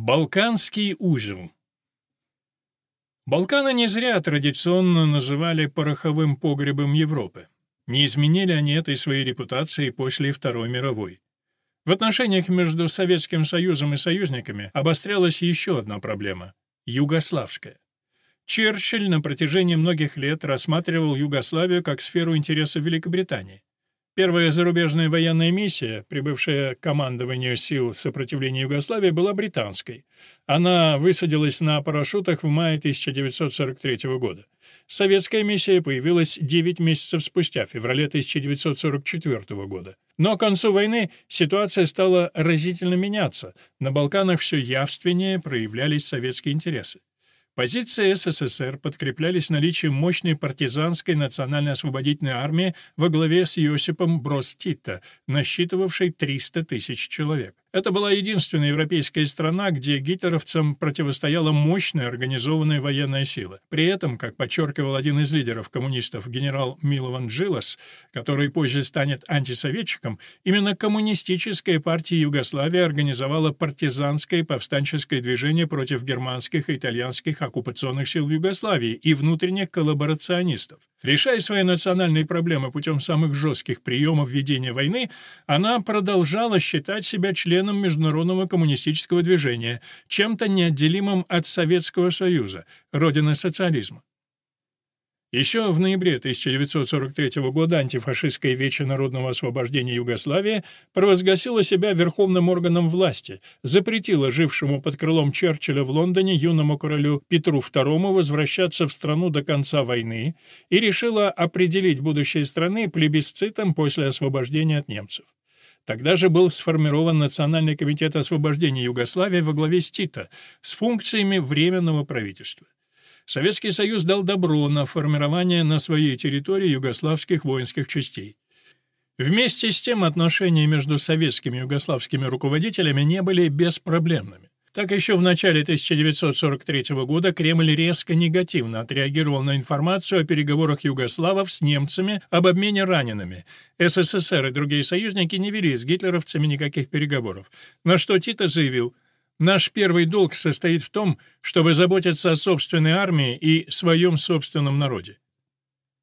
Балканский узел Балканы не зря традиционно называли пороховым погребом Европы. Не изменили они этой своей репутации после Второй мировой. В отношениях между Советским Союзом и союзниками обострялась еще одна проблема — югославская. Черчилль на протяжении многих лет рассматривал Югославию как сферу интереса Великобритании. Первая зарубежная военная миссия, прибывшая к командованию сил сопротивления Югославии, была британской. Она высадилась на парашютах в мае 1943 года. Советская миссия появилась 9 месяцев спустя, в феврале 1944 года. Но к концу войны ситуация стала разительно меняться. На Балканах все явственнее проявлялись советские интересы. Позиции СССР подкреплялись наличием мощной партизанской национально-освободительной армии во главе с Иосипом Брос Тита, насчитывавшей 300 тысяч человек. Это была единственная европейская страна, где гитлеровцам противостояла мощная организованная военная сила. При этом, как подчеркивал один из лидеров коммунистов генерал Милован Джилас, который позже станет антисоветчиком, именно коммунистическая партия Югославии организовала партизанское повстанческое движение против германских и итальянских оккупационных сил в Югославии и внутренних коллаборационистов. Решая свои национальные проблемы путем самых жестких приемов ведения войны, она продолжала считать себя членом международного коммунистического движения, чем-то неотделимым от Советского Союза, родины социализма. Еще в ноябре 1943 года антифашистское Вече народного освобождения Югославии провозгласило себя верховным органом власти, запретило жившему под крылом Черчилля в Лондоне юному королю Петру II возвращаться в страну до конца войны и решило определить будущее страны плебисцитом после освобождения от немцев. Тогда же был сформирован Национальный комитет освобождения Югославии во главе с Тита с функциями Временного правительства. Советский Союз дал добро на формирование на своей территории югославских воинских частей. Вместе с тем отношения между советскими и югославскими руководителями не были беспроблемными. Так еще в начале 1943 года Кремль резко негативно отреагировал на информацию о переговорах югославов с немцами об обмене ранеными. СССР и другие союзники не вели с гитлеровцами никаких переговоров. На что Тито заявил – Наш первый долг состоит в том, чтобы заботиться о собственной армии и своем собственном народе.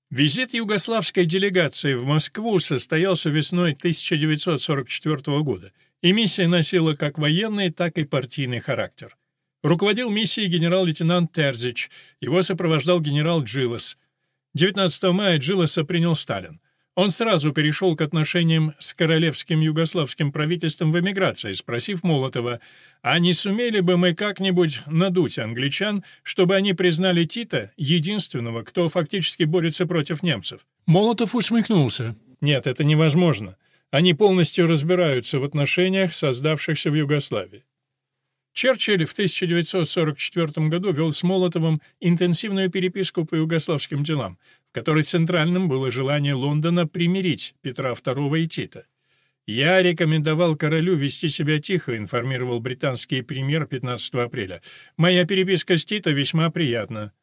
Визит югославской делегации в Москву состоялся весной 1944 года, и миссия носила как военный, так и партийный характер. Руководил миссией генерал-лейтенант Терзич, его сопровождал генерал Джилос. 19 мая Джилоса принял Сталин. Он сразу перешел к отношениям с королевским югославским правительством в эмиграции, спросив Молотова, а не сумели бы мы как-нибудь надуть англичан, чтобы они признали Тита единственного, кто фактически борется против немцев? Молотов усмехнулся. Нет, это невозможно. Они полностью разбираются в отношениях, создавшихся в Югославии. Черчилль в 1944 году вел с Молотовым интенсивную переписку по югославским делам, которой центральным было желание Лондона примирить Петра II и Тита. «Я рекомендовал королю вести себя тихо», — информировал британский премьер 15 апреля. «Моя переписка с Тита весьма приятна».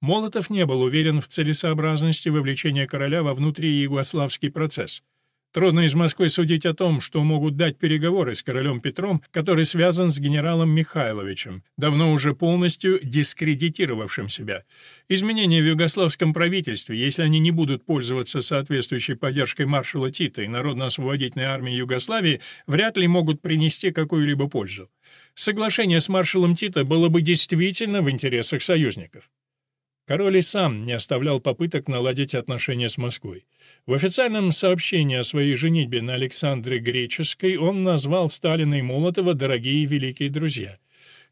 Молотов не был уверен в целесообразности вовлечения короля во внутриюгославский процесс. Трудно из Москвы судить о том, что могут дать переговоры с королем Петром, который связан с генералом Михайловичем, давно уже полностью дискредитировавшим себя. Изменения в югославском правительстве, если они не будут пользоваться соответствующей поддержкой маршала Тита и Народно-освободительной армии Югославии, вряд ли могут принести какую-либо пользу. Соглашение с маршалом Тита было бы действительно в интересах союзников. Король и сам не оставлял попыток наладить отношения с Москвой. В официальном сообщении о своей женитьбе на Александре Греческой он назвал Сталина и Молотова «дорогие великие друзья».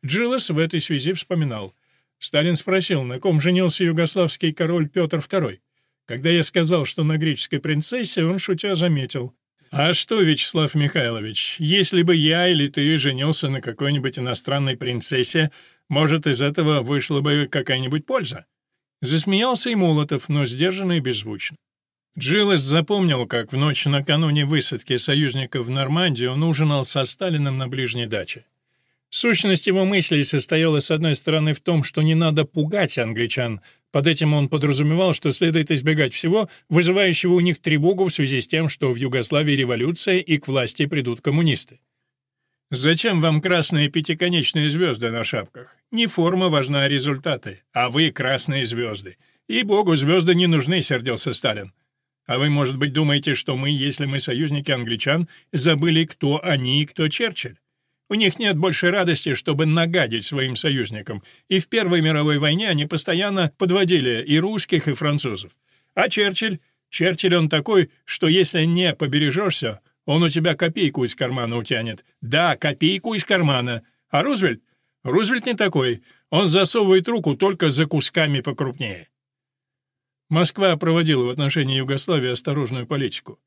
Джилес в этой связи вспоминал. Сталин спросил, на ком женился югославский король Петр II. Когда я сказал, что на греческой принцессе, он шутя заметил. «А что, Вячеслав Михайлович, если бы я или ты женился на какой-нибудь иностранной принцессе, может, из этого вышла бы какая-нибудь польза?» Засмеялся и Молотов, но сдержанно и беззвучно. Джилес запомнил, как в ночь накануне высадки союзников в Нормандии он ужинал со Сталиным на ближней даче. Сущность его мыслей состояла, с одной стороны, в том, что не надо пугать англичан, под этим он подразумевал, что следует избегать всего, вызывающего у них тревогу в связи с тем, что в Югославии революция и к власти придут коммунисты. Зачем вам красные пятиконечные звезды на шапках? Не форма важна, а результаты. А вы красные звезды. И богу, звезды не нужны, сердился Сталин. А вы, может быть, думаете, что мы, если мы союзники англичан, забыли, кто они и кто Черчилль? У них нет большей радости, чтобы нагадить своим союзникам, и в Первой мировой войне они постоянно подводили и русских, и французов. А Черчилль? Черчилль он такой, что если не побережешься, он у тебя копейку из кармана утянет. Да, копейку из кармана. А Рузвельт? Рузвельт не такой. Он засовывает руку только за кусками покрупнее. Москва проводила в отношении Югославии осторожную политику.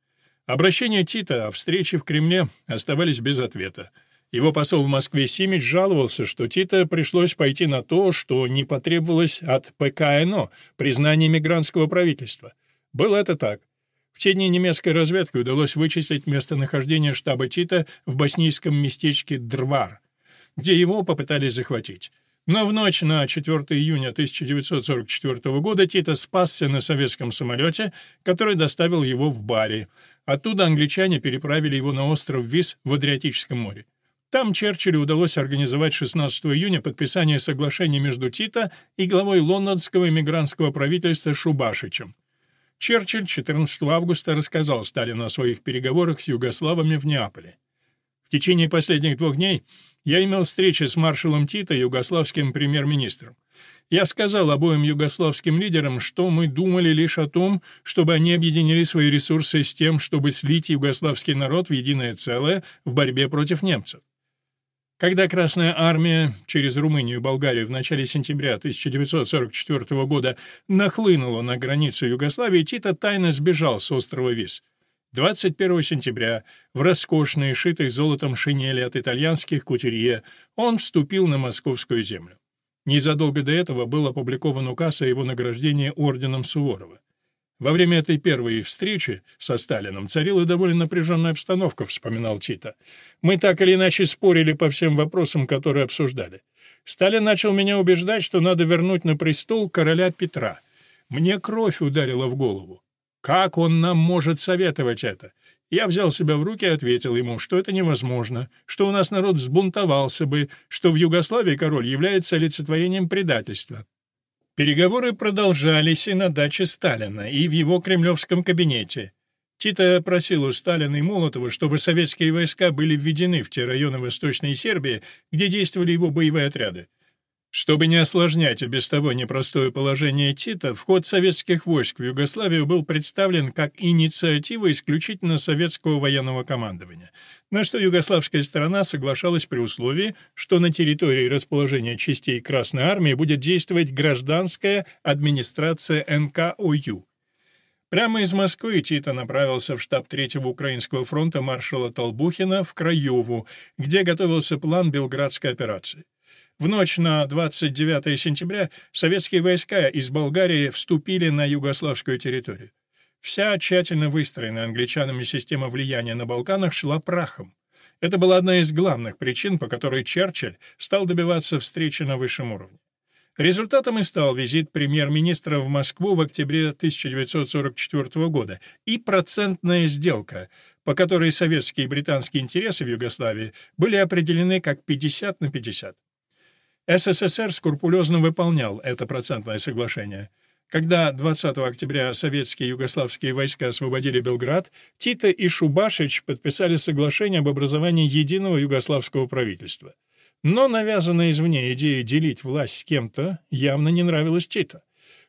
Обращения Тита о встрече в Кремле оставались без ответа. Его посол в Москве Симич жаловался, что Тита пришлось пойти на то, что не потребовалось от ПКНО, признания мигрантского правительства. Было это так. В те дни немецкой разведке удалось вычислить местонахождение штаба Тита в боснийском местечке Дрвар, где его попытались захватить. Но в ночь на 4 июня 1944 года Тита спасся на советском самолете, который доставил его в Бари. Оттуда англичане переправили его на остров Вис в Адриатическом море. Там Черчиллю удалось организовать 16 июня подписание соглашения между Тита и главой лондонского эмигрантского правительства Шубашичем. Черчилль 14 августа рассказал Сталину о своих переговорах с югославами в Неаполе. В течение последних двух дней я имел встречи с маршалом Тита, югославским премьер-министром. Я сказал обоим югославским лидерам, что мы думали лишь о том, чтобы они объединили свои ресурсы с тем, чтобы слить югославский народ в единое целое в борьбе против немцев. Когда Красная Армия через Румынию и Болгарию в начале сентября 1944 года нахлынула на границу Югославии, Тита тайно сбежал с острова Вис. 21 сентября в роскошные, шитой золотом шинели от итальянских кутюрье он вступил на московскую землю. Незадолго до этого был опубликован указ о его награждении орденом Суворова. Во время этой первой встречи со Сталином царила довольно напряженная обстановка, вспоминал Тита. Мы так или иначе спорили по всем вопросам, которые обсуждали. Сталин начал меня убеждать, что надо вернуть на престол короля Петра. Мне кровь ударила в голову. Как он нам может советовать это? Я взял себя в руки и ответил ему, что это невозможно, что у нас народ взбунтовался бы, что в Югославии король является олицетворением предательства. Переговоры продолжались и на даче Сталина, и в его кремлевском кабинете. Тита просил у Сталина и Молотова, чтобы советские войска были введены в те районы Восточной Сербии, где действовали его боевые отряды. Чтобы не осложнять и без того непростое положение Тита, вход советских войск в Югославию был представлен как инициатива исключительно советского военного командования, на что югославская сторона соглашалась при условии, что на территории расположения частей Красной Армии будет действовать гражданская администрация НКОЮ. Прямо из Москвы Тита направился в штаб Третьего Украинского фронта маршала Толбухина в Краеву, где готовился план Белградской операции. В ночь на 29 сентября советские войска из Болгарии вступили на югославскую территорию. Вся тщательно выстроенная англичанами система влияния на Балканах шла прахом. Это была одна из главных причин, по которой Черчилль стал добиваться встречи на высшем уровне. Результатом и стал визит премьер-министра в Москву в октябре 1944 года и процентная сделка, по которой советские и британские интересы в Югославии были определены как 50 на 50. СССР скрупулезно выполнял это процентное соглашение. Когда 20 октября советские югославские войска освободили Белград, Тита и Шубашич подписали соглашение об образовании единого югославского правительства. Но навязанная извне идея делить власть с кем-то явно не нравилась Тита.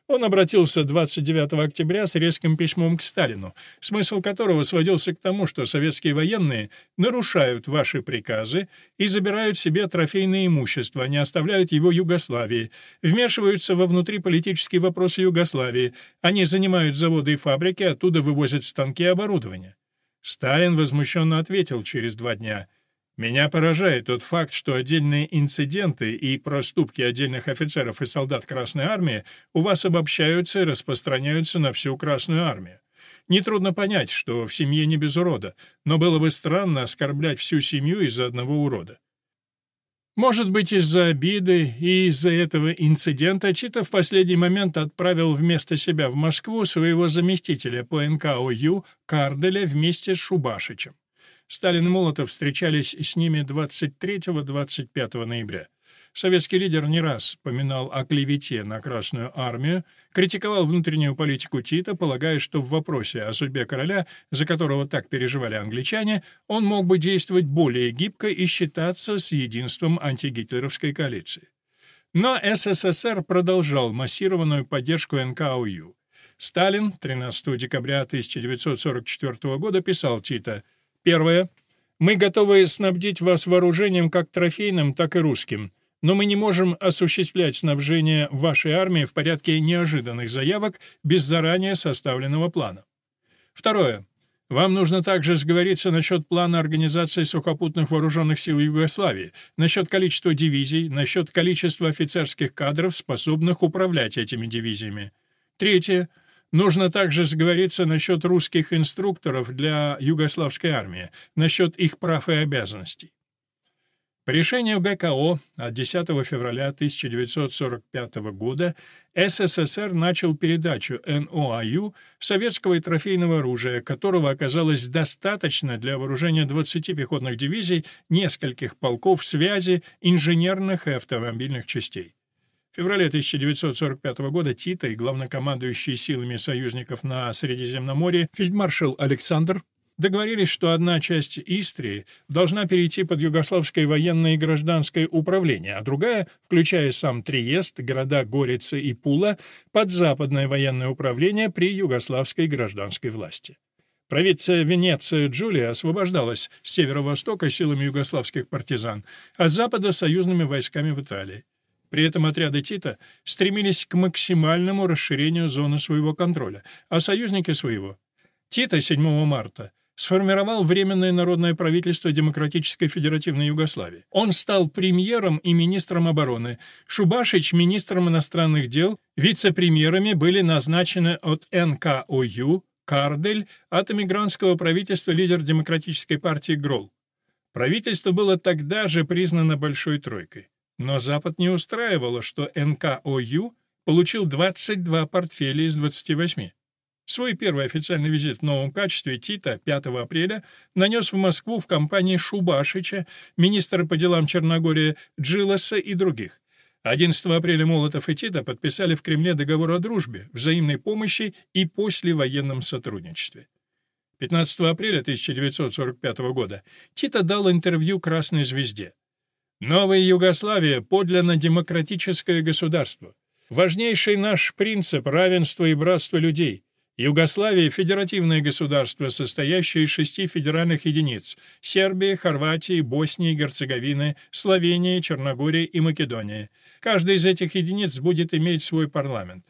Он обратился 29 октября с резким письмом к Сталину, смысл которого сводился к тому, что советские военные нарушают ваши приказы и забирают себе трофейное имущество, не оставляют его Югославии, вмешиваются во внутриполитические вопросы Югославии, они занимают заводы и фабрики, оттуда вывозят станки и оборудование. Сталин возмущенно ответил через два дня — меня поражает тот факт, что отдельные инциденты и проступки отдельных офицеров и солдат Красной Армии у вас обобщаются и распространяются на всю Красную Армию. Нетрудно понять, что в семье не без урода, но было бы странно оскорблять всю семью из-за одного урода. Может быть, из-за обиды и из-за этого инцидента Чита в последний момент отправил вместо себя в Москву своего заместителя по НКОЮ Карделя вместе с Шубашичем. Сталин и Молотов встречались с ними 23-25 ноября. Советский лидер не раз поминал о клевете на Красную армию, критиковал внутреннюю политику Тита, полагая, что в вопросе о судьбе короля, за которого так переживали англичане, он мог бы действовать более гибко и считаться с единством антигитлеровской коалиции. Но СССР продолжал массированную поддержку НКОЮ. Сталин 13 декабря 1944 года писал Тита «Первое. Мы готовы снабдить вас вооружением как трофейным, так и русским но мы не можем осуществлять снабжение вашей армии в порядке неожиданных заявок без заранее составленного плана. Второе. Вам нужно также сговориться насчет плана организации сухопутных вооруженных сил Югославии, насчет количества дивизий, насчет количества офицерских кадров, способных управлять этими дивизиями. Третье. Нужно также сговориться насчет русских инструкторов для югославской армии, насчет их прав и обязанностей. По решению ГКО от 10 февраля 1945 года СССР начал передачу НОАЮ советского и трофейного оружия, которого оказалось достаточно для вооружения 20 пехотных дивизий, нескольких полков связи, инженерных и автомобильных частей. В феврале 1945 года Тита и главнокомандующий силами союзников на Средиземноморье фельдмаршал Александр договорились, что одна часть Истрии должна перейти под югославское военное и гражданское управление, а другая, включая сам Триест, города Горица и Пула, под западное военное управление при югославской гражданской власти. Провинция Венеция Джулия освобождалась с северо-востока силами югославских партизан, а с запада — союзными войсками в Италии. При этом отряды Тита стремились к максимальному расширению зоны своего контроля, а союзники своего. Тита 7 марта сформировал Временное народное правительство Демократической Федеративной Югославии. Он стал премьером и министром обороны, Шубашич — министром иностранных дел, вице-премьерами были назначены от НКОЮ, Кардель, от эмигрантского правительства лидер Демократической партии Грол. Правительство было тогда же признано Большой Тройкой. Но Запад не устраивало, что НКОЮ получил 22 портфеля из 28. Свой первый официальный визит в новом качестве Тита 5 апреля нанес в Москву в компании Шубашича, министра по делам Черногории Джиласа и других. 11 апреля Молотов и Тита подписали в Кремле договор о дружбе, взаимной помощи и послевоенном сотрудничестве. 15 апреля 1945 года Тита дал интервью «Красной звезде». «Новая Югославия — подлинно демократическое государство. Важнейший наш принцип — равенство и братство людей. Югославия — федеративное государство, состоящее из шести федеральных единиц — Сербии, Хорватии, Боснии, Герцеговины, Словении, Черногории и Македонии. Каждая из этих единиц будет иметь свой парламент.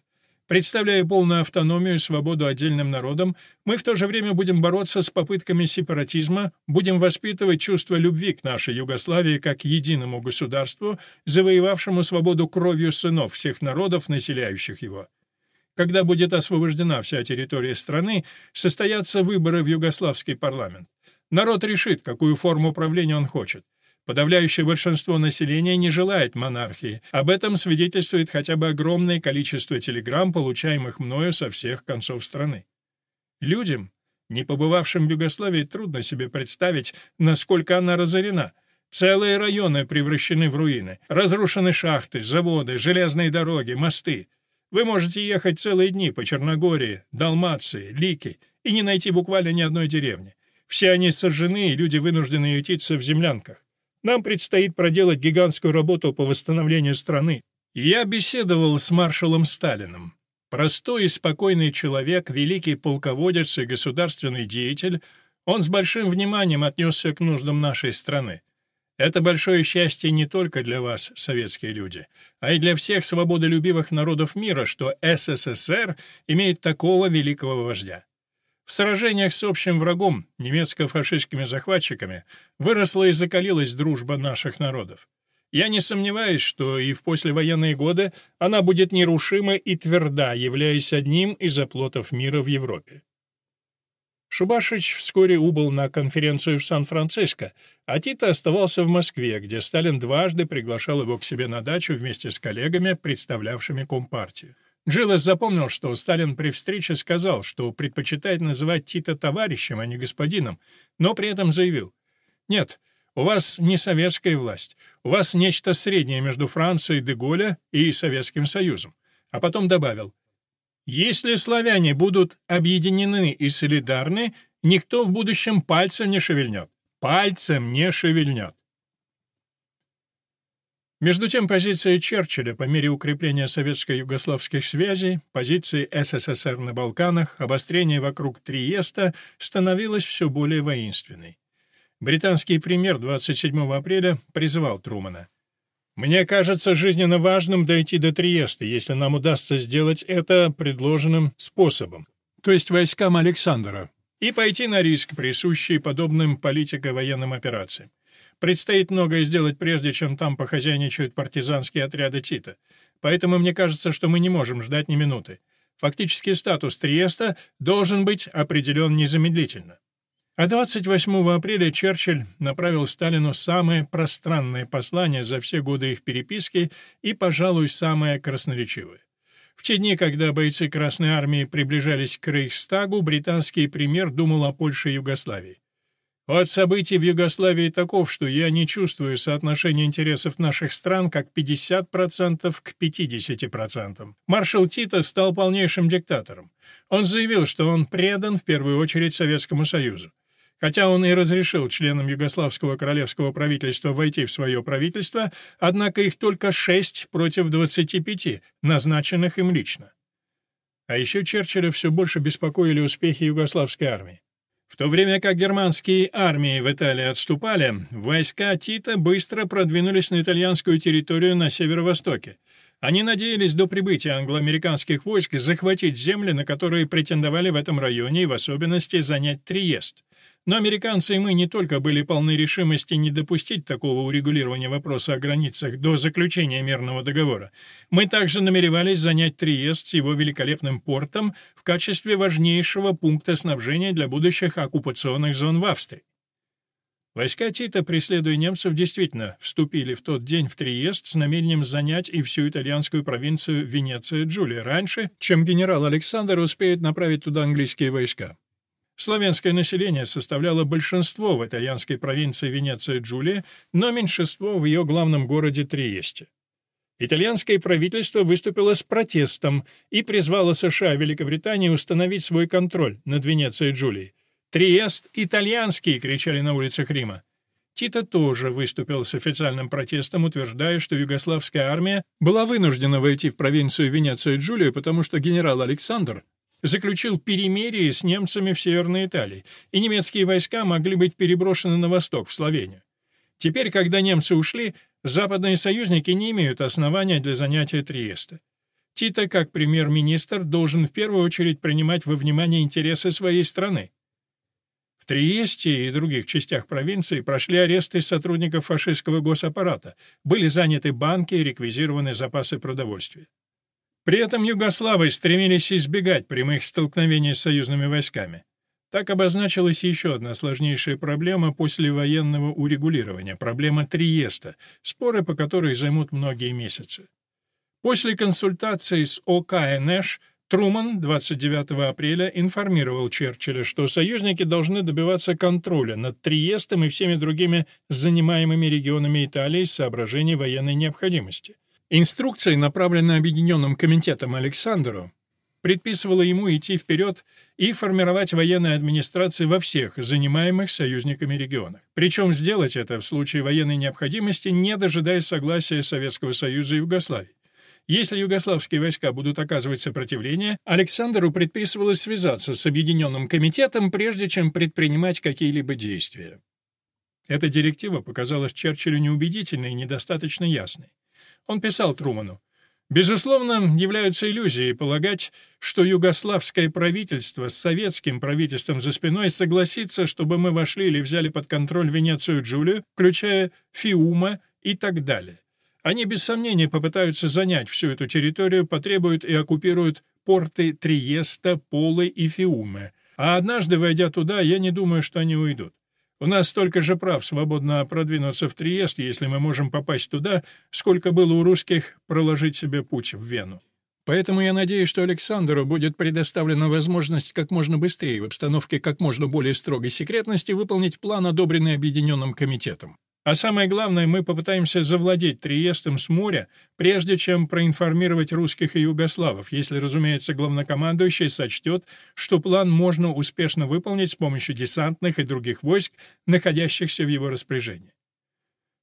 Представляя полную автономию и свободу отдельным народам, мы в то же время будем бороться с попытками сепаратизма, будем воспитывать чувство любви к нашей Югославии как единому государству, завоевавшему свободу кровью сынов всех народов, населяющих его. Когда будет освобождена вся территория страны, состоятся выборы в югославский парламент. Народ решит, какую форму правления он хочет. Подавляющее большинство населения не желает монархии. Об этом свидетельствует хотя бы огромное количество телеграмм, получаемых мною со всех концов страны. Людям, не побывавшим в Югославии, трудно себе представить, насколько она разорена. Целые районы превращены в руины. Разрушены шахты, заводы, железные дороги, мосты. Вы можете ехать целые дни по Черногории, Далмации, Лике и не найти буквально ни одной деревни. Все они сожжены, и люди вынуждены ютиться в землянках. Нам предстоит проделать гигантскую работу по восстановлению страны. Я беседовал с маршалом Сталиным. Простой и спокойный человек, великий полководец и государственный деятель, он с большим вниманием отнесся к нуждам нашей страны. Это большое счастье не только для вас, советские люди, а и для всех свободолюбивых народов мира, что СССР имеет такого великого вождя. В сражениях с общим врагом, немецко-фашистскими захватчиками, выросла и закалилась дружба наших народов. Я не сомневаюсь, что и в послевоенные годы она будет нерушима и тверда, являясь одним из оплотов мира в Европе. Шубашич вскоре убыл на конференцию в Сан-Франциско, а Тита оставался в Москве, где Сталин дважды приглашал его к себе на дачу вместе с коллегами, представлявшими Компартию. Джилес запомнил, что Сталин при встрече сказал, что предпочитает называть Тита товарищем, а не господином, но при этом заявил «Нет, у вас не советская власть, у вас нечто среднее между Францией де Голля и Советским Союзом». А потом добавил «Если славяне будут объединены и солидарны, никто в будущем пальцем не шевельнет. Пальцем не шевельнет». Между тем, позиция Черчилля по мере укрепления советско-югославских связей, позиции СССР на Балканах, обострения вокруг Триеста становилась все более воинственной. Британский премьер 27 апреля призывал Трумана. «Мне кажется жизненно важным дойти до Триеста, если нам удастся сделать это предложенным способом, то есть войскам Александра, и пойти на риск, присущий подобным политико-военным операциям. Предстоит многое сделать, прежде чем там похозяйничают партизанские отряды Тита. Поэтому мне кажется, что мы не можем ждать ни минуты. Фактический статус Триеста должен быть определен незамедлительно. А 28 апреля Черчилль направил Сталину самое пространное послание за все годы их переписки и, пожалуй, самое красноречивое. В те дни, когда бойцы Красной Армии приближались к Рейхстагу, британский премьер думал о Польше и Югославии. От событий в Югославии таков, что я не чувствую соотношения интересов наших стран как 50% к 50%. Маршал Тито стал полнейшим диктатором. Он заявил, что он предан в первую очередь Советскому Союзу. Хотя он и разрешил членам Югославского королевского правительства войти в свое правительство, однако их только шесть против 25, назначенных им лично. А еще Черчилля все больше беспокоили успехи югославской армии. В то время как германские армии в Италии отступали, войска Тита быстро продвинулись на итальянскую территорию на северо-востоке. Они надеялись до прибытия англо-американских войск захватить земли, на которые претендовали в этом районе, и в особенности занять Триест. Но американцы и мы не только были полны решимости не допустить такого урегулирования вопроса о границах до заключения мирного договора, мы также намеревались занять Триест с его великолепным портом в качестве важнейшего пункта снабжения для будущих оккупационных зон в Австрии. Войска Тита, преследуя немцев, действительно вступили в тот день в Триест с намерением занять и всю итальянскую провинцию Венеция-Джулия раньше, чем генерал Александр успеет направить туда английские войска. Славянское население составляло большинство в итальянской провинции Венеция-Джулия, но меньшинство в ее главном городе Триесте. Итальянское правительство выступило с протестом и призвало США и Великобританию установить свой контроль над Венецией-Джулией. «Триест итальянский!» — кричали на улицах Рима. Тито тоже выступил с официальным протестом, утверждая, что югославская армия была вынуждена войти в провинцию Венеция-Джулия, потому что генерал Александр заключил перемирие с немцами в Северной Италии, и немецкие войска могли быть переброшены на восток, в Словению. Теперь, когда немцы ушли, западные союзники не имеют основания для занятия Триеста. Тита, как премьер-министр, должен в первую очередь принимать во внимание интересы своей страны. В Триесте и других частях провинции прошли аресты сотрудников фашистского госаппарата, были заняты банки и реквизированы запасы продовольствия. При этом югославы стремились избегать прямых столкновений с союзными войсками. Так обозначилась еще одна сложнейшая проблема после военного урегулирования — проблема Триеста, споры по которой займут многие месяцы. После консультаций с ОКНШ Труман 29 апреля информировал Черчилля, что союзники должны добиваться контроля над Триестом и всеми другими занимаемыми регионами Италии с соображений военной необходимости — Инструкция, направленная Объединенным комитетом Александру, предписывала ему идти вперед и формировать военные администрации во всех занимаемых союзниками регионах. Причем сделать это в случае военной необходимости, не дожидаясь согласия Советского Союза и Югославии. Если югославские войска будут оказывать сопротивление, Александру предписывалось связаться с Объединенным комитетом, прежде чем предпринимать какие-либо действия. Эта директива показалась Черчиллю неубедительной и недостаточно ясной. Он писал Труману, Безусловно, являются иллюзией полагать, что югославское правительство с советским правительством за спиной согласится, чтобы мы вошли или взяли под контроль Венецию Джулию, включая Фиума и так далее. Они без сомнения попытаются занять всю эту территорию, потребуют и оккупируют порты Триеста, Полы и Фиумы. А однажды, войдя туда, я не думаю, что они уйдут. У нас столько же прав свободно продвинуться в Триест, если мы можем попасть туда, сколько было у русских проложить себе путь в Вену. Поэтому я надеюсь, что Александру будет предоставлена возможность как можно быстрее в обстановке как можно более строгой секретности выполнить план, одобренный Объединенным комитетом. А самое главное, мы попытаемся завладеть Триестом с моря, прежде чем проинформировать русских и югославов, если, разумеется, главнокомандующий сочтет, что план можно успешно выполнить с помощью десантных и других войск, находящихся в его распоряжении.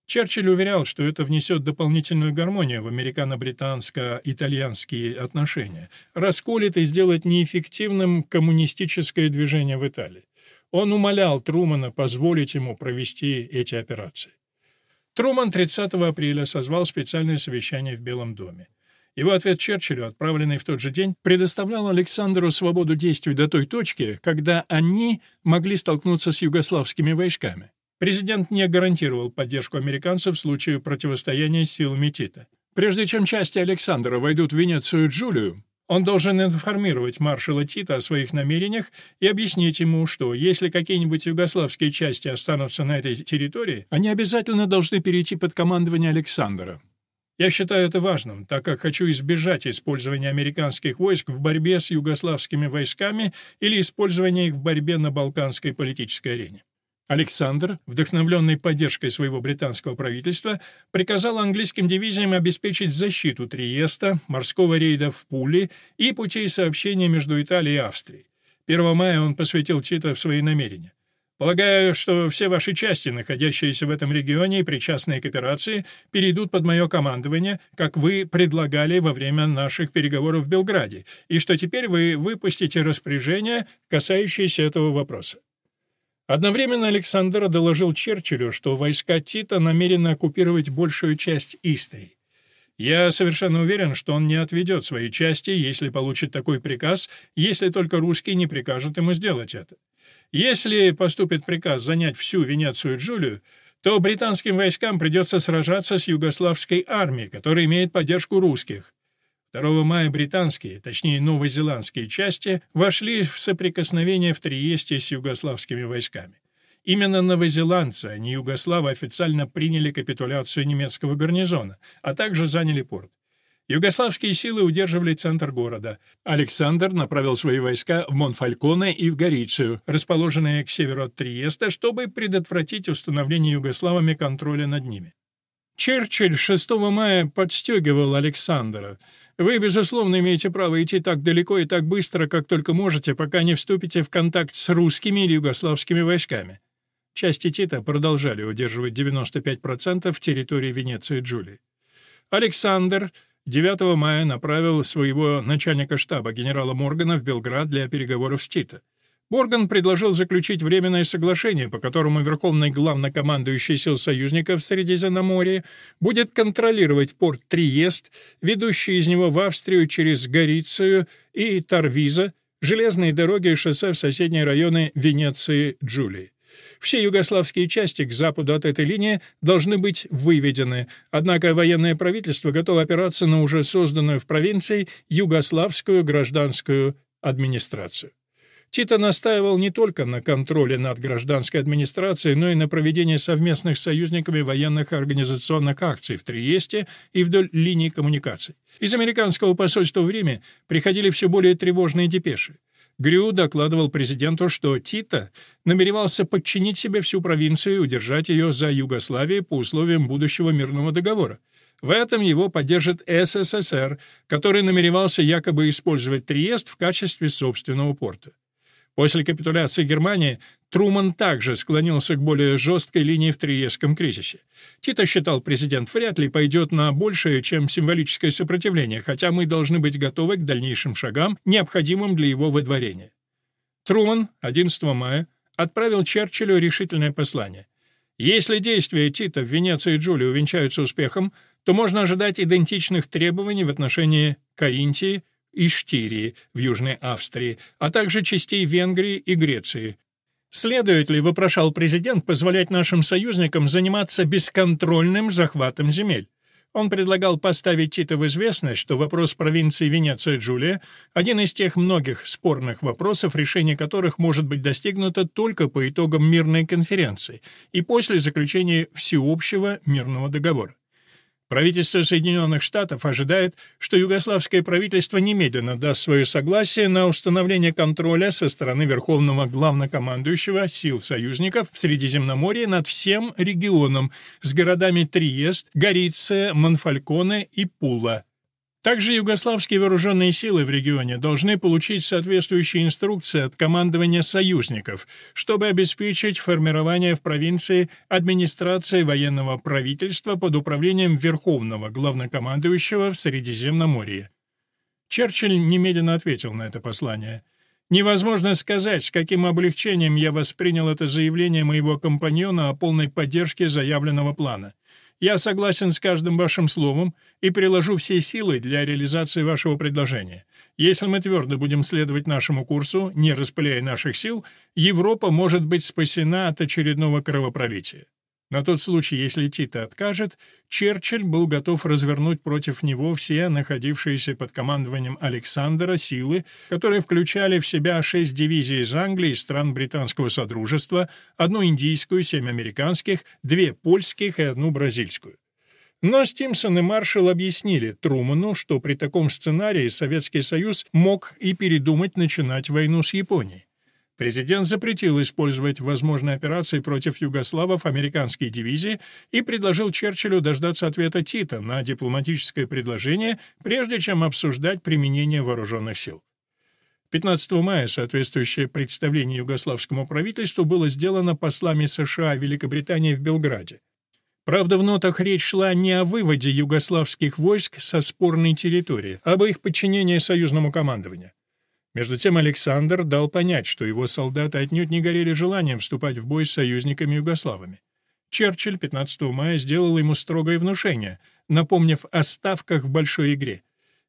Черчилль уверял, что это внесет дополнительную гармонию в американо-британско-итальянские отношения, расколет и сделает неэффективным коммунистическое движение в Италии. Он умолял Трумана позволить ему провести эти операции. Труман 30 апреля созвал специальное совещание в Белом доме. Его ответ Черчиллю, отправленный в тот же день, предоставлял Александру свободу действий до той точки, когда они могли столкнуться с югославскими войсками. Президент не гарантировал поддержку американцев в случае противостояния с силами Тита. Прежде чем части Александра войдут в Венецию Джулию, он должен информировать маршала Тита о своих намерениях и объяснить ему, что если какие-нибудь югославские части останутся на этой территории, они обязательно должны перейти под командование Александра. Я считаю это важным, так как хочу избежать использования американских войск в борьбе с югославскими войсками или использования их в борьбе на балканской политической арене. Александр, вдохновленный поддержкой своего британского правительства, приказал английским дивизиям обеспечить защиту Триеста, морского рейда в Пуле и путей сообщения между Италией и Австрией. 1 мая он посвятил Тита в свои намерения. Полагаю, что все ваши части, находящиеся в этом регионе и причастные к операции, перейдут под мое командование, как вы предлагали во время наших переговоров в Белграде, и что теперь вы выпустите распоряжение, касающееся этого вопроса. Одновременно Александр доложил Черчиллю, что войска Тита намерены оккупировать большую часть Истрии. Я совершенно уверен, что он не отведет свои части, если получит такой приказ, если только русские не прикажут ему сделать это. Если поступит приказ занять всю Венецию Джулию, то британским войскам придется сражаться с югославской армией, которая имеет поддержку русских. 2 мая британские, точнее новозеландские части вошли в соприкосновение в Триесте с югославскими войсками. Именно новозеландцы, а не югославы, официально приняли капитуляцию немецкого гарнизона, а также заняли порт. Югославские силы удерживали центр города. Александр направил свои войска в Монфальконе и в Горицию, расположенные к северу от Триеста, чтобы предотвратить установление югославами контроля над ними. Черчилль 6 мая подстегивал Александра. «Вы, безусловно, имеете право идти так далеко и так быстро, как только можете, пока не вступите в контакт с русскими или югославскими войсками». Части Тита продолжали удерживать 95% территории Венеции и Джулии. Александр 9 мая направил своего начальника штаба генерала Моргана в Белград для переговоров с Тита. Морган предложил заключить временное соглашение, по которому Верховный главнокомандующий сил союзников в Средиземноморье будет контролировать порт Триест, ведущий из него в Австрию через Горицию и Тарвиза, железные дороги и шоссе в соседние районы Венеции, Джулии. Все югославские части к западу от этой линии должны быть выведены, однако военное правительство готово опираться на уже созданную в провинции югославскую гражданскую администрацию. Тита настаивал не только на контроле над гражданской администрацией, но и на проведении совместных с союзниками военных организационных акций в Триесте и вдоль линии коммуникаций. Из американского посольства в Риме приходили все более тревожные депеши. Грю докладывал президенту, что Тита намеревался подчинить себе всю провинцию и удержать ее за Югославией по условиям будущего мирного договора. В этом его поддержит СССР, который намеревался якобы использовать Триест в качестве собственного порта. После капитуляции Германии Труман также склонился к более жесткой линии в Триестском кризисе. Тито считал, президент вряд ли пойдет на большее, чем символическое сопротивление, хотя мы должны быть готовы к дальнейшим шагам, необходимым для его выдворения. Труман 11 мая отправил Черчиллю решительное послание. Если действия Тита в Венеции и Джулии увенчаются успехом, то можно ожидать идентичных требований в отношении Каринтии, и Штирии в Южной Австрии, а также частей Венгрии и Греции. Следует ли, вопрошал президент, позволять нашим союзникам заниматься бесконтрольным захватом земель? Он предлагал поставить Тита в известность, что вопрос провинции Венеция-Джулия – один из тех многих спорных вопросов, решение которых может быть достигнуто только по итогам мирной конференции и после заключения всеобщего мирного договора. Правительство Соединенных Штатов ожидает, что югославское правительство немедленно даст свое согласие на установление контроля со стороны Верховного Главнокомандующего сил союзников в Средиземноморье над всем регионом с городами Триест, Горице, Монфальконе и Пула. Также югославские вооруженные силы в регионе должны получить соответствующие инструкции от командования союзников, чтобы обеспечить формирование в провинции администрации военного правительства под управлением Верховного главнокомандующего в Средиземноморье. Черчилль немедленно ответил на это послание. Невозможно сказать, с каким облегчением я воспринял это заявление моего компаньона о полной поддержке заявленного плана. Я согласен с каждым вашим словом и приложу все силы для реализации вашего предложения. Если мы твердо будем следовать нашему курсу, не распыляя наших сил, Европа может быть спасена от очередного кровопролития. На тот случай, если Тита откажет, Черчилль был готов развернуть против него все находившиеся под командованием Александра силы, которые включали в себя шесть дивизий из Англии и стран британского содружества, одну индийскую, семь американских, две польских и одну бразильскую. Но Стимсон и Маршалл объяснили Труману, что при таком сценарии Советский Союз мог и передумать начинать войну с Японией. Президент запретил использовать возможные операции против югославов американские дивизии и предложил Черчиллю дождаться ответа Тита на дипломатическое предложение, прежде чем обсуждать применение вооруженных сил. 15 мая соответствующее представление югославскому правительству было сделано послами США и Великобритании в Белграде. Правда, в нотах речь шла не о выводе югославских войск со спорной территории, а об их подчинении союзному командованию. Между тем Александр дал понять, что его солдаты отнюдь не горели желанием вступать в бой с союзниками-югославами. Черчилль 15 мая сделал ему строгое внушение, напомнив о ставках в большой игре.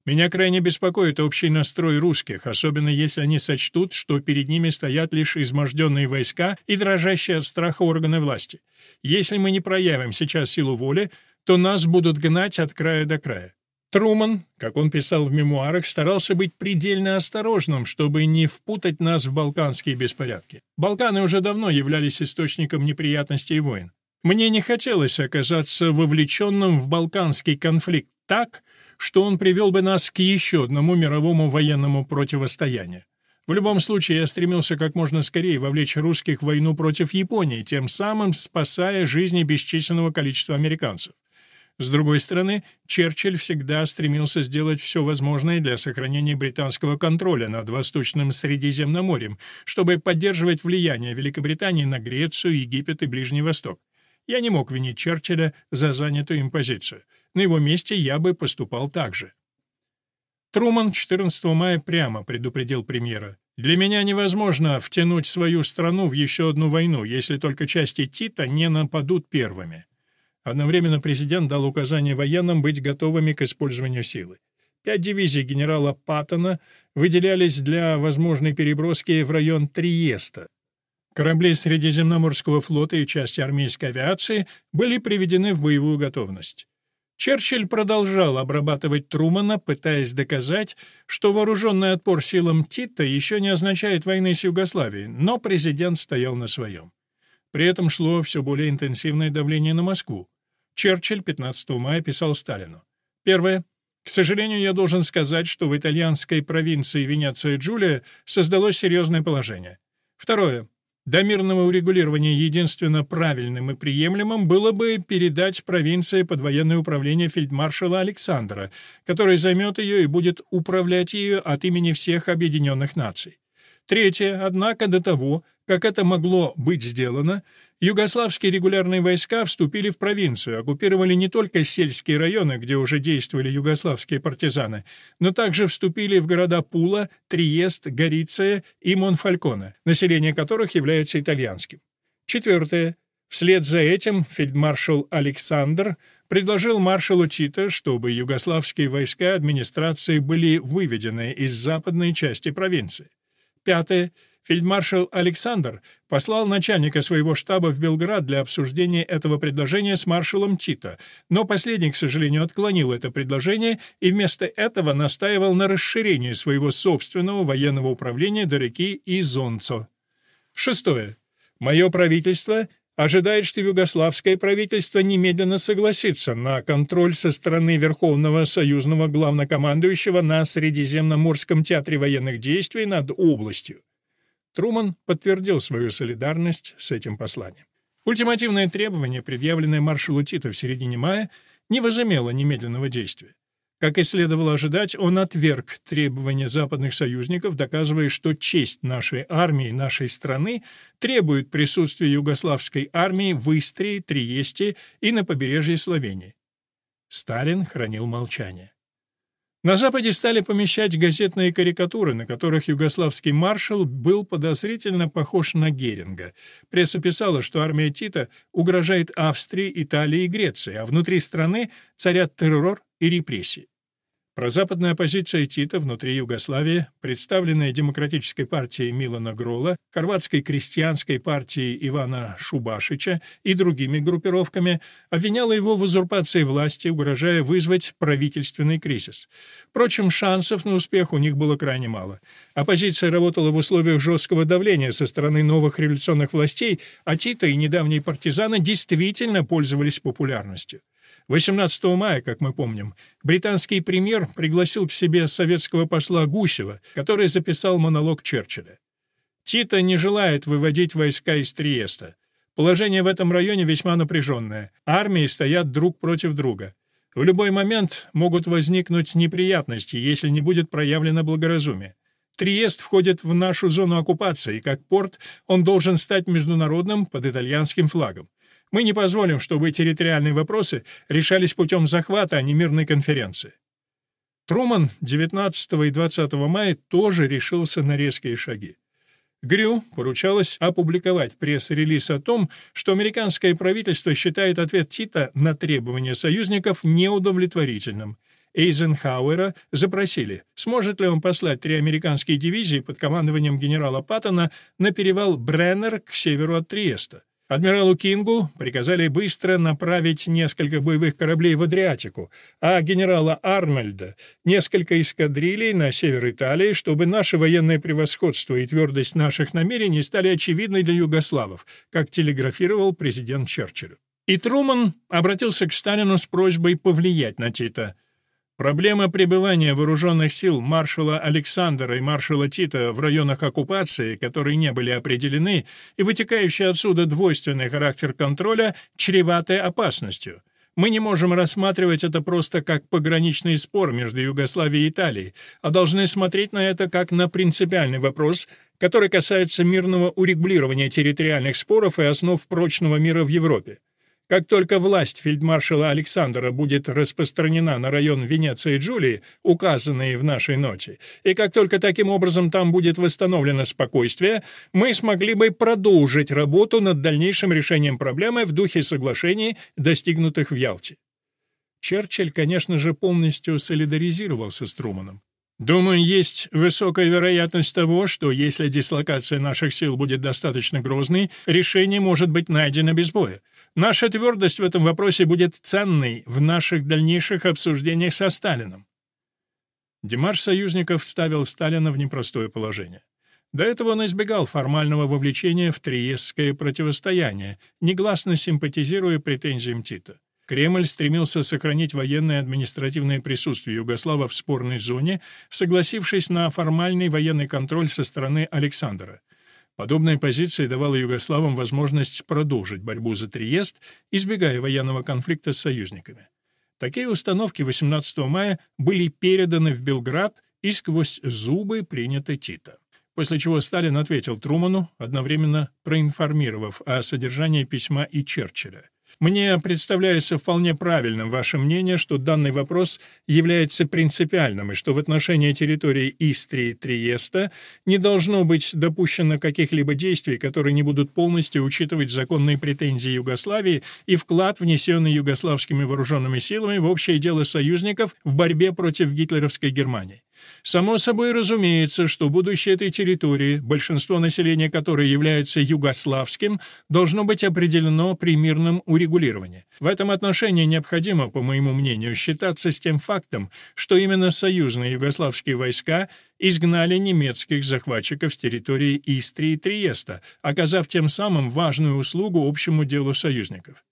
«Меня крайне беспокоит общий настрой русских, особенно если они сочтут, что перед ними стоят лишь изможденные войска и дрожащие от страха органы власти. Если мы не проявим сейчас силу воли, то нас будут гнать от края до края. Труман, как он писал в мемуарах, старался быть предельно осторожным, чтобы не впутать нас в балканские беспорядки. Балканы уже давно являлись источником неприятностей и войн. Мне не хотелось оказаться вовлеченным в балканский конфликт так, что он привел бы нас к еще одному мировому военному противостоянию. В любом случае, я стремился как можно скорее вовлечь русских в войну против Японии, тем самым спасая жизни бесчисленного количества американцев. С другой стороны, Черчилль всегда стремился сделать все возможное для сохранения британского контроля над Восточным Средиземноморьем, чтобы поддерживать влияние Великобритании на Грецию, Египет и Ближний Восток. Я не мог винить Черчилля за занятую им позицию. На его месте я бы поступал так же. Труман 14 мая прямо предупредил премьера. «Для меня невозможно втянуть свою страну в еще одну войну, если только части Тита не нападут первыми». Одновременно президент дал указание военным быть готовыми к использованию силы. Пять дивизий генерала Паттона выделялись для возможной переброски в район Триеста. Корабли Средиземноморского флота и части армейской авиации были приведены в боевую готовность. Черчилль продолжал обрабатывать Трумана, пытаясь доказать, что вооруженный отпор силам Тита еще не означает войны с Югославией, но президент стоял на своем. При этом шло все более интенсивное давление на Москву. Черчилль 15 мая писал Сталину. Первое. К сожалению, я должен сказать, что в итальянской провинции Венеция Джулия создалось серьезное положение. Второе. До мирного урегулирования единственно правильным и приемлемым было бы передать провинции под военное управление фельдмаршала Александра, который займет ее и будет управлять ее от имени всех объединенных наций. Третье. Однако до того, как это могло быть сделано, Югославские регулярные войска вступили в провинцию, оккупировали не только сельские районы, где уже действовали югославские партизаны, но также вступили в города Пула, Триест, Гориция и Монфальконе, население которых является итальянским. Четвертое. Вслед за этим фельдмаршал Александр предложил маршалу Тита, чтобы югославские войска администрации были выведены из западной части провинции. Пятое. Фельдмаршал Александр послал начальника своего штаба в Белград для обсуждения этого предложения с маршалом Тита, но последний, к сожалению, отклонил это предложение и вместо этого настаивал на расширении своего собственного военного управления до реки Изонцо. Шестое. Мое правительство ожидает, что югославское правительство немедленно согласится на контроль со стороны Верховного союзного главнокомандующего на Средиземноморском театре военных действий над областью. Труман подтвердил свою солидарность с этим посланием. Ультимативное требование, предъявленное маршалу Тита в середине мая, не возымело немедленного действия. Как и следовало ожидать, он отверг требования западных союзников, доказывая, что честь нашей армии, нашей страны требует присутствия югославской армии в Истрии, Триесте и на побережье Словении. Сталин хранил молчание. На Западе стали помещать газетные карикатуры, на которых югославский маршал был подозрительно похож на Геринга. Пресса писала, что армия Тита угрожает Австрии, Италии и Греции, а внутри страны царят террор и репрессии. Прозападная оппозиция Тита внутри Югославии, представленная Демократической партией Милана Грола, Хорватской крестьянской партией Ивана Шубашича и другими группировками, обвиняла его в узурпации власти, угрожая вызвать правительственный кризис. Впрочем, шансов на успех у них было крайне мало. Оппозиция работала в условиях жесткого давления со стороны новых революционных властей, а Тита и недавние партизаны действительно пользовались популярностью. 18 мая, как мы помним, британский премьер пригласил к себе советского посла Гусева, который записал монолог Черчилля. Тита не желает выводить войска из Триеста. Положение в этом районе весьма напряженное. Армии стоят друг против друга. В любой момент могут возникнуть неприятности, если не будет проявлено благоразумие. Триест входит в нашу зону оккупации, и как порт он должен стать международным под итальянским флагом. Мы не позволим, чтобы территориальные вопросы решались путем захвата, а не мирной конференции. Труман 19 и 20 мая тоже решился на резкие шаги. Грю поручалось опубликовать пресс-релиз о том, что американское правительство считает ответ Тита на требования союзников неудовлетворительным. Эйзенхауэра запросили, сможет ли он послать три американские дивизии под командованием генерала Паттона на перевал Бреннер к северу от Триеста. Адмиралу Кингу приказали быстро направить несколько боевых кораблей в Адриатику, а генерала Арнольда — несколько эскадрилей на север Италии, чтобы наше военное превосходство и твердость наших намерений стали очевидны для югославов, как телеграфировал президент Черчилль. И Труман обратился к Сталину с просьбой повлиять на Тита — Проблема пребывания вооруженных сил маршала Александра и маршала Тита в районах оккупации, которые не были определены, и вытекающий отсюда двойственный характер контроля, чреваты опасностью. Мы не можем рассматривать это просто как пограничный спор между Югославией и Италией, а должны смотреть на это как на принципиальный вопрос, который касается мирного урегулирования территориальных споров и основ прочного мира в Европе. Как только власть фельдмаршала Александра будет распространена на район Венеции и Джулии, указанные в нашей ноте, и как только таким образом там будет восстановлено спокойствие, мы смогли бы продолжить работу над дальнейшим решением проблемы в духе соглашений, достигнутых в Ялте. Черчилль, конечно же, полностью солидаризировался с Труманом. Думаю, есть высокая вероятность того, что если дислокация наших сил будет достаточно грозной, решение может быть найдено без боя. Наша твердость в этом вопросе будет ценной в наших дальнейших обсуждениях со Сталином. Демарш союзников ставил Сталина в непростое положение. До этого он избегал формального вовлечения в триестское противостояние, негласно симпатизируя претензиям Тита. Кремль стремился сохранить военное административное присутствие Югослава в спорной зоне, согласившись на формальный военный контроль со стороны Александра. Подобная позиция давала югославам возможность продолжить борьбу за Триест, избегая военного конфликта с союзниками. Такие установки 18 мая были переданы в Белград и сквозь зубы приняты Тита. После чего Сталин ответил Труману, одновременно проинформировав о содержании письма и Черчилля. Мне представляется вполне правильным ваше мнение, что данный вопрос является принципиальным и что в отношении территории Истрии Триеста не должно быть допущено каких-либо действий, которые не будут полностью учитывать законные претензии Югославии и вклад, внесенный югославскими вооруженными силами в общее дело союзников в борьбе против гитлеровской Германии. Само собой разумеется, что будущее этой территории, большинство населения которой является югославским, должно быть определено при мирном урегулировании. В этом отношении необходимо, по моему мнению, считаться с тем фактом, что именно союзные югославские войска изгнали немецких захватчиков с территории Истрии и Триеста, оказав тем самым важную услугу общему делу союзников.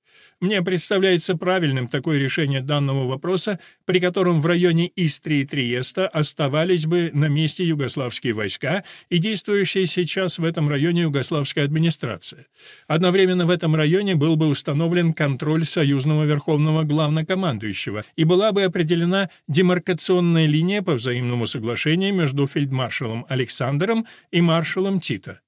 Мне представляется правильным такое решение данного вопроса, при котором в районе Истрии и Триеста оставались бы на месте югославские войска и действующая сейчас в этом районе югославская администрация. Одновременно в этом районе был бы установлен контроль союзного верховного главнокомандующего и была бы определена демаркационная линия по взаимному соглашению между фельдмаршалом Александром и маршалом Тито.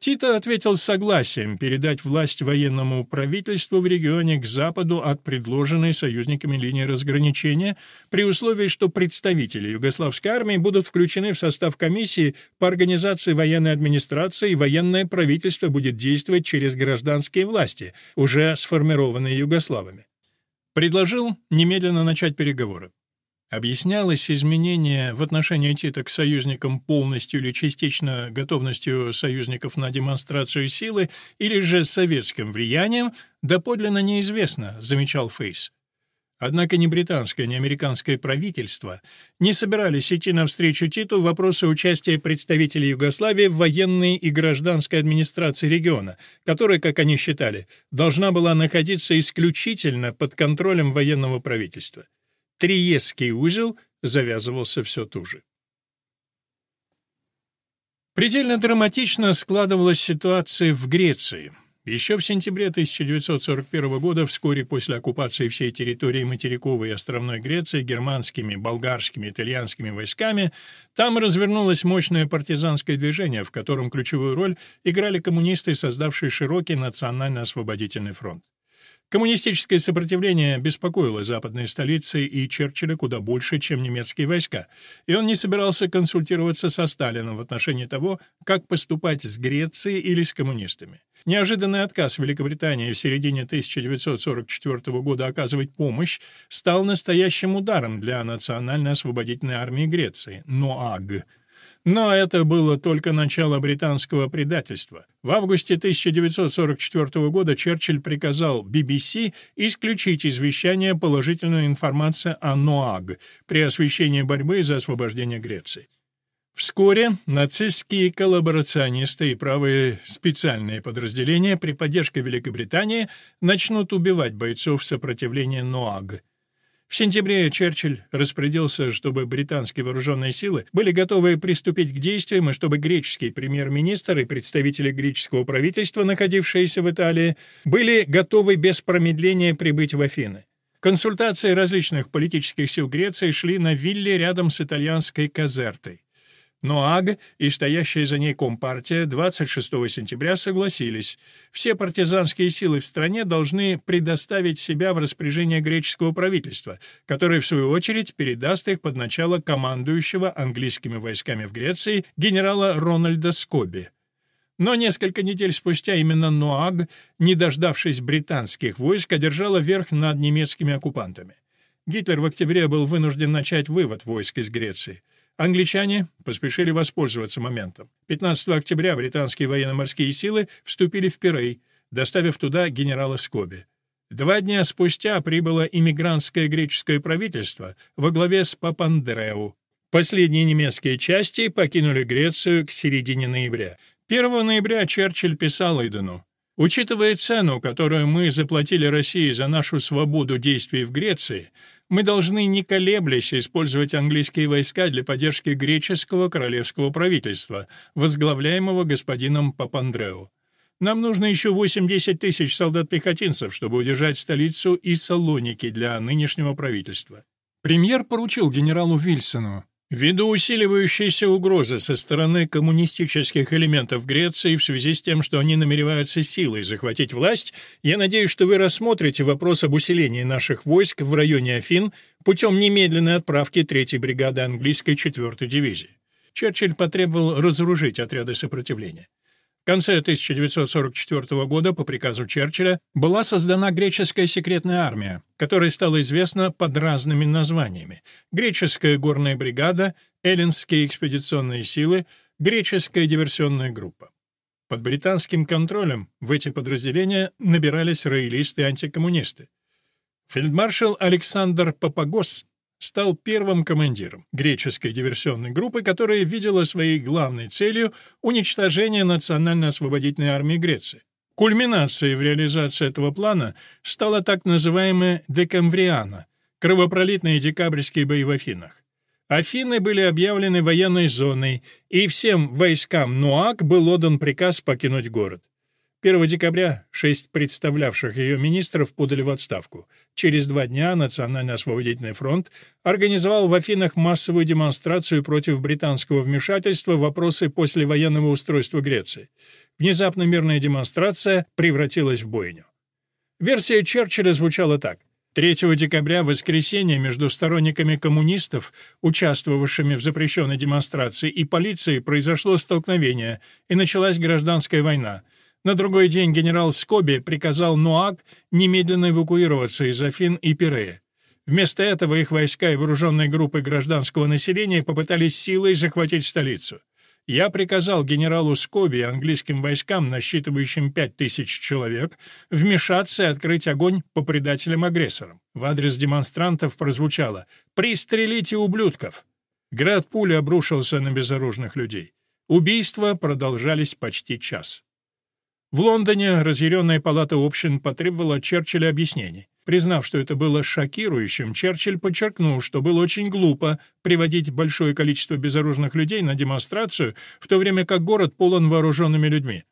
Тита ответил согласием передать власть военному правительству в регионе к западу от предложенной союзниками линии разграничения при условии, что представители югославской армии будут включены в состав комиссии по организации военной администрации и военное правительство будет действовать через гражданские власти, уже сформированные югославами. Предложил немедленно начать переговоры. Объяснялось изменение в отношении Тита к союзникам полностью или частично готовностью союзников на демонстрацию силы или же советским влиянием, доподлинно неизвестно, замечал Фейс. Однако ни британское, ни американское правительство не собирались идти навстречу Титу в вопросы участия представителей Югославии в военной и гражданской администрации региона, которая, как они считали, должна была находиться исключительно под контролем военного правительства. Триесский узел завязывался все туже. Предельно драматично складывалась ситуация в Греции. Еще в сентябре 1941 года, вскоре после оккупации всей территории материковой и островной Греции германскими, болгарскими, итальянскими войсками, там развернулось мощное партизанское движение, в котором ключевую роль играли коммунисты, создавшие широкий национально-освободительный фронт. Коммунистическое сопротивление беспокоило западные столицы и Черчилля куда больше, чем немецкие войска, и он не собирался консультироваться со Сталином в отношении того, как поступать с Грецией или с коммунистами. Неожиданный отказ Великобритании в середине 1944 года оказывать помощь стал настоящим ударом для национально-освободительной армии Греции, НОАГ, но это было только начало британского предательства. В августе 1944 года Черчилль приказал BBC исключить из вещания положительную информацию о НОАГ при освещении борьбы за освобождение Греции. Вскоре нацистские коллаборационисты и правые специальные подразделения при поддержке Великобритании начнут убивать бойцов сопротивления НОАГ. В сентябре Черчилль распорядился, чтобы британские вооруженные силы были готовы приступить к действиям и чтобы греческий премьер-министр и представители греческого правительства, находившиеся в Италии, были готовы без промедления прибыть в Афины. Консультации различных политических сил Греции шли на вилле рядом с итальянской казертой. Но АГ и стоящая за ней Компартия 26 сентября согласились. Все партизанские силы в стране должны предоставить себя в распоряжение греческого правительства, которое, в свою очередь, передаст их под начало командующего английскими войсками в Греции генерала Рональда Скоби. Но несколько недель спустя именно НОАГ, не дождавшись британских войск, одержала верх над немецкими оккупантами. Гитлер в октябре был вынужден начать вывод войск из Греции. Англичане поспешили воспользоваться моментом. 15 октября британские военно-морские силы вступили в Пирей, доставив туда генерала Скоби. Два дня спустя прибыло иммигрантское греческое правительство во главе с Папандреу. Последние немецкие части покинули Грецию к середине ноября. 1 ноября Черчилль писал Эйдену, «Учитывая цену, которую мы заплатили России за нашу свободу действий в Греции, мы должны, не колеблясь, использовать английские войска для поддержки греческого королевского правительства, возглавляемого господином Папандрео. Нам нужно еще 8-10 тысяч солдат-пехотинцев, чтобы удержать столицу и Салоники для нынешнего правительства. Премьер поручил генералу Вильсону Ввиду усиливающейся угрозы со стороны коммунистических элементов Греции в связи с тем, что они намереваются силой захватить власть, я надеюсь, что вы рассмотрите вопрос об усилении наших войск в районе Афин путем немедленной отправки 3-й бригады английской 4-й дивизии. Черчилль потребовал разоружить отряды сопротивления. Конце 1944 года по приказу Черчилля была создана греческая секретная армия, которая стала известна под разными названиями. Греческая горная бригада, эллинские экспедиционные силы, греческая диверсионная группа. Под британским контролем в эти подразделения набирались роялисты и антикоммунисты. Фельдмаршал Александр Папагос стал первым командиром греческой диверсионной группы, которая видела своей главной целью уничтожение национально-освободительной армии Греции. Кульминацией в реализации этого плана стала так называемая «декамвриана» — кровопролитные декабрьские бои в Афинах. Афины были объявлены военной зоной, и всем войскам НУАК был отдан приказ покинуть город. 1 декабря шесть представлявших ее министров подали в отставку. Через два дня Национально-освободительный фронт организовал в Афинах массовую демонстрацию против британского вмешательства в вопросы послевоенного устройства Греции. Внезапно мирная демонстрация превратилась в бойню. Версия Черчилля звучала так. 3 декабря воскресенье между сторонниками коммунистов, участвовавшими в запрещенной демонстрации, и полицией произошло столкновение, и началась гражданская война. На другой день генерал Скоби приказал Нуак немедленно эвакуироваться из Афин и Пирея. Вместо этого их войска и вооруженные группы гражданского населения попытались силой захватить столицу. Я приказал генералу Скоби и английским войскам, насчитывающим пять тысяч человек, вмешаться и открыть огонь по предателям-агрессорам. В адрес демонстрантов прозвучало «Пристрелите ублюдков!». Град пули обрушился на безоружных людей. Убийства продолжались почти час. В Лондоне разъяренная палата общин потребовала от Черчилля объяснений. Признав, что это было шокирующим, Черчилль подчеркнул, что было очень глупо приводить большое количество безоружных людей на демонстрацию, в то время как город полон вооруженными людьми.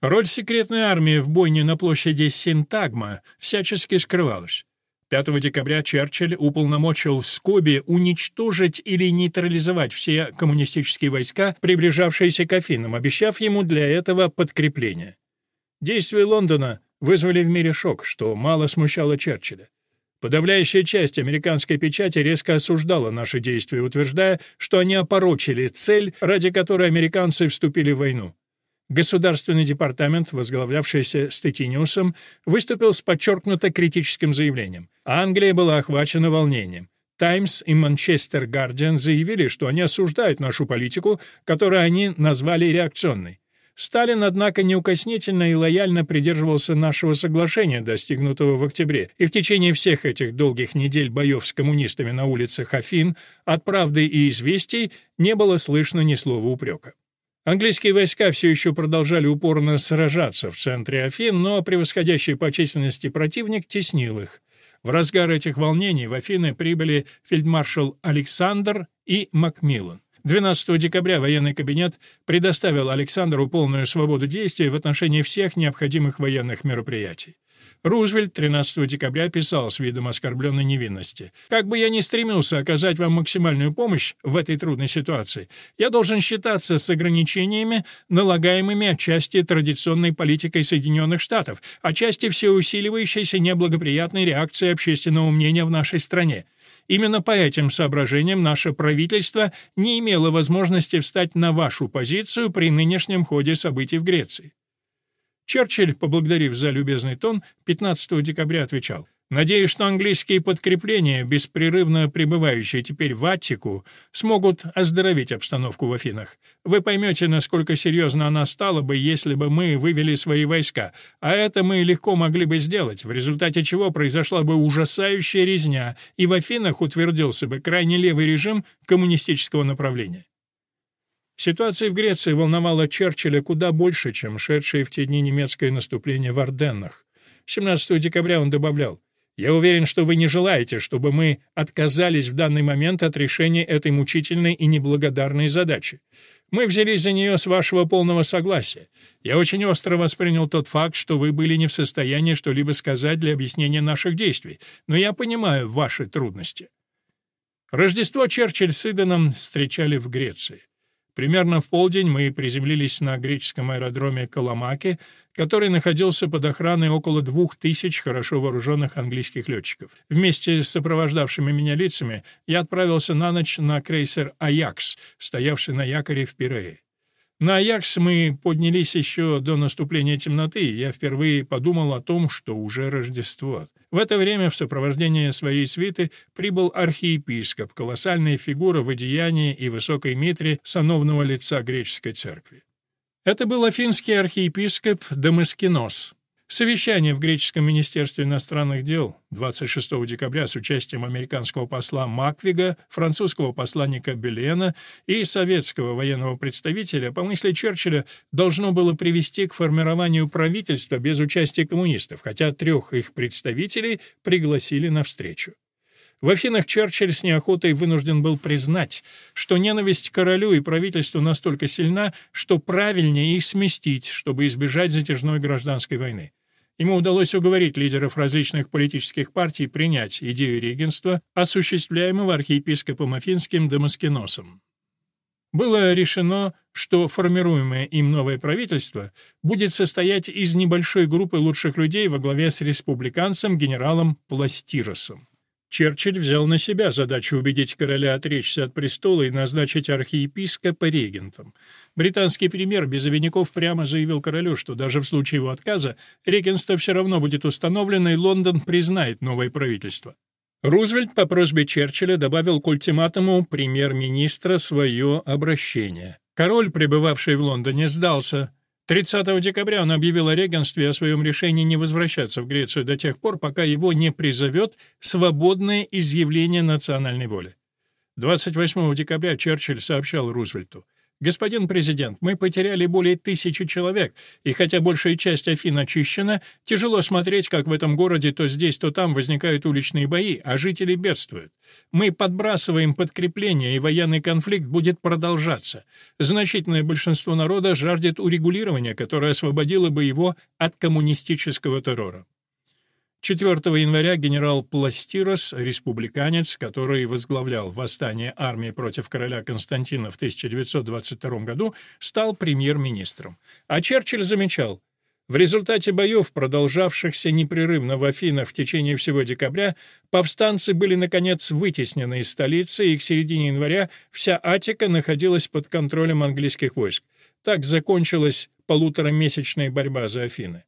Роль секретной армии в бойне на площади Синтагма всячески скрывалась. 5 декабря Черчилль уполномочил Скоби уничтожить или нейтрализовать все коммунистические войска, приближавшиеся к Афинам, обещав ему для этого подкрепление. Действия Лондона вызвали в мире шок, что мало смущало Черчилля. Подавляющая часть американской печати резко осуждала наши действия, утверждая, что они опорочили цель, ради которой американцы вступили в войну. Государственный департамент, возглавлявшийся Стетиниусом, выступил с подчеркнуто критическим заявлением. Англия была охвачена волнением. «Таймс» и «Манчестер Гардиан» заявили, что они осуждают нашу политику, которую они назвали реакционной. Сталин, однако, неукоснительно и лояльно придерживался нашего соглашения, достигнутого в октябре, и в течение всех этих долгих недель боев с коммунистами на улицах Афин от «Правды» и «Известий» не было слышно ни слова упрека. Английские войска все еще продолжали упорно сражаться в центре Афин, но превосходящий по численности противник теснил их. В разгар этих волнений в Афины прибыли фельдмаршал Александр и Макмиллан. 12 декабря военный кабинет предоставил Александру полную свободу действий в отношении всех необходимых военных мероприятий. Рузвельт 13 декабря писал с видом оскорбленной невинности. «Как бы я ни стремился оказать вам максимальную помощь в этой трудной ситуации, я должен считаться с ограничениями, налагаемыми отчасти традиционной политикой Соединенных Штатов, отчасти всеусиливающейся неблагоприятной реакцией общественного мнения в нашей стране. Именно по этим соображениям наше правительство не имело возможности встать на вашу позицию при нынешнем ходе событий в Греции. Черчилль, поблагодарив за любезный тон, 15 декабря отвечал Надеюсь, что английские подкрепления, беспрерывно пребывающие теперь в Аттику, смогут оздоровить обстановку в Афинах. Вы поймете, насколько серьезно она стала бы, если бы мы вывели свои войска, а это мы легко могли бы сделать, в результате чего произошла бы ужасающая резня, и в Афинах утвердился бы крайне левый режим коммунистического направления. Ситуация в Греции волновала Черчилля куда больше, чем шедшее в те дни немецкое наступление в Орденнах. 17 декабря он добавлял, я уверен, что вы не желаете, чтобы мы отказались в данный момент от решения этой мучительной и неблагодарной задачи. Мы взялись за нее с вашего полного согласия. Я очень остро воспринял тот факт, что вы были не в состоянии что-либо сказать для объяснения наших действий, но я понимаю ваши трудности». Рождество Черчилль с Иденом встречали в Греции. Примерно в полдень мы приземлились на греческом аэродроме Каламаки, который находился под охраной около двух тысяч хорошо вооруженных английских летчиков. Вместе с сопровождавшими меня лицами я отправился на ночь на крейсер «Аякс», стоявший на якоре в Пирее. На Аякс мы поднялись еще до наступления темноты, и я впервые подумал о том, что уже Рождество. В это время в сопровождении своей свиты прибыл архиепископ, колоссальная фигура в одеянии и высокой митре сановного лица греческой церкви. Это был афинский архиепископ Дамаскинос, Совещание в греческом министерстве иностранных дел 26 декабря с участием американского посла Маквига, французского посланника Белена и советского военного представителя, по мысли Черчилля, должно было привести к формированию правительства без участия коммунистов, хотя трех их представителей пригласили на встречу. В Афинах Черчилль с неохотой вынужден был признать, что ненависть к королю и правительству настолько сильна, что правильнее их сместить, чтобы избежать затяжной гражданской войны. Ему удалось уговорить лидеров различных политических партий принять идею регенства, осуществляемого архиепископом Афинским Дамаскиносом. Было решено, что формируемое им новое правительство будет состоять из небольшой группы лучших людей во главе с республиканцем генералом Пластиросом. Черчилль взял на себя задачу убедить короля отречься от престола и назначить архиепископа регентом. Британский премьер без обиняков прямо заявил королю, что даже в случае его отказа регенство все равно будет установлено, и Лондон признает новое правительство. Рузвельт по просьбе Черчилля добавил к ультиматуму премьер-министра свое обращение. Король, пребывавший в Лондоне, сдался — 30 декабря он объявил о регенстве о своем решении не возвращаться в Грецию до тех пор, пока его не призовет свободное изъявление национальной воли. 28 декабря Черчилль сообщал Рузвельту, «Господин президент, мы потеряли более тысячи человек, и хотя большая часть Афин очищена, тяжело смотреть, как в этом городе то здесь, то там возникают уличные бои, а жители бедствуют. Мы подбрасываем подкрепление, и военный конфликт будет продолжаться. Значительное большинство народа жаждет урегулирования, которое освободило бы его от коммунистического террора. 4 января генерал Пластирос, республиканец, который возглавлял восстание армии против короля Константина в 1922 году, стал премьер-министром. А Черчилль замечал, в результате боев, продолжавшихся непрерывно в Афинах в течение всего декабря, повстанцы были, наконец, вытеснены из столицы, и к середине января вся Атика находилась под контролем английских войск. Так закончилась полуторамесячная борьба за Афины.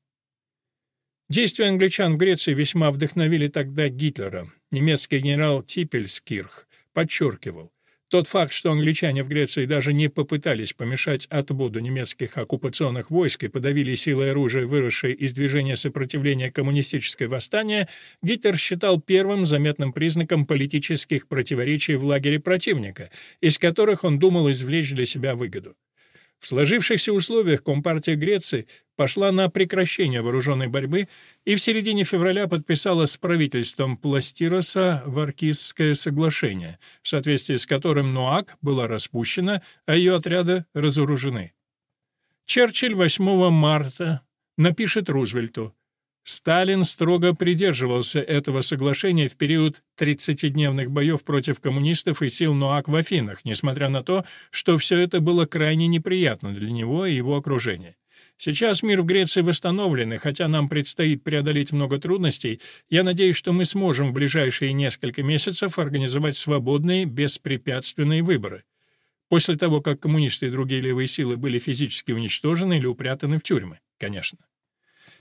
Действия англичан в Греции весьма вдохновили тогда Гитлера. Немецкий генерал Типельскирх подчеркивал, тот факт, что англичане в Греции даже не попытались помешать отбоду немецких оккупационных войск и подавили силой оружия, выросшее из движения сопротивления коммунистическое восстание, Гитлер считал первым заметным признаком политических противоречий в лагере противника, из которых он думал извлечь для себя выгоду. В сложившихся условиях Компартия Греции пошла на прекращение вооруженной борьбы и в середине февраля подписала с правительством Пластироса Варкизское соглашение, в соответствии с которым НУАК была распущена, а ее отряды разоружены. Черчилль 8 марта напишет Рузвельту Сталин строго придерживался этого соглашения в период 30-дневных боев против коммунистов и сил НОАК в Афинах, несмотря на то, что все это было крайне неприятно для него и его окружения. Сейчас мир в Греции восстановлен, и хотя нам предстоит преодолеть много трудностей, я надеюсь, что мы сможем в ближайшие несколько месяцев организовать свободные, беспрепятственные выборы. После того, как коммунисты и другие левые силы были физически уничтожены или упрятаны в тюрьмы, конечно.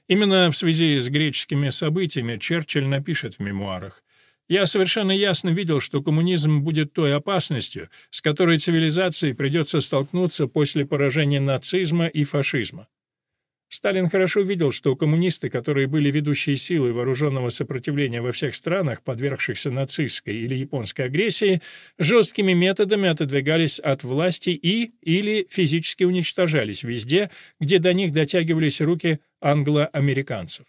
Именно в связи с греческими событиями Черчилль напишет в мемуарах «Я совершенно ясно видел, что коммунизм будет той опасностью, с которой цивилизации придется столкнуться после поражения нацизма и фашизма. Сталин хорошо видел, что коммунисты, которые были ведущей силой вооруженного сопротивления во всех странах, подвергшихся нацистской или японской агрессии, жесткими методами отодвигались от власти и или физически уничтожались везде, где до них дотягивались руки англо-американцев.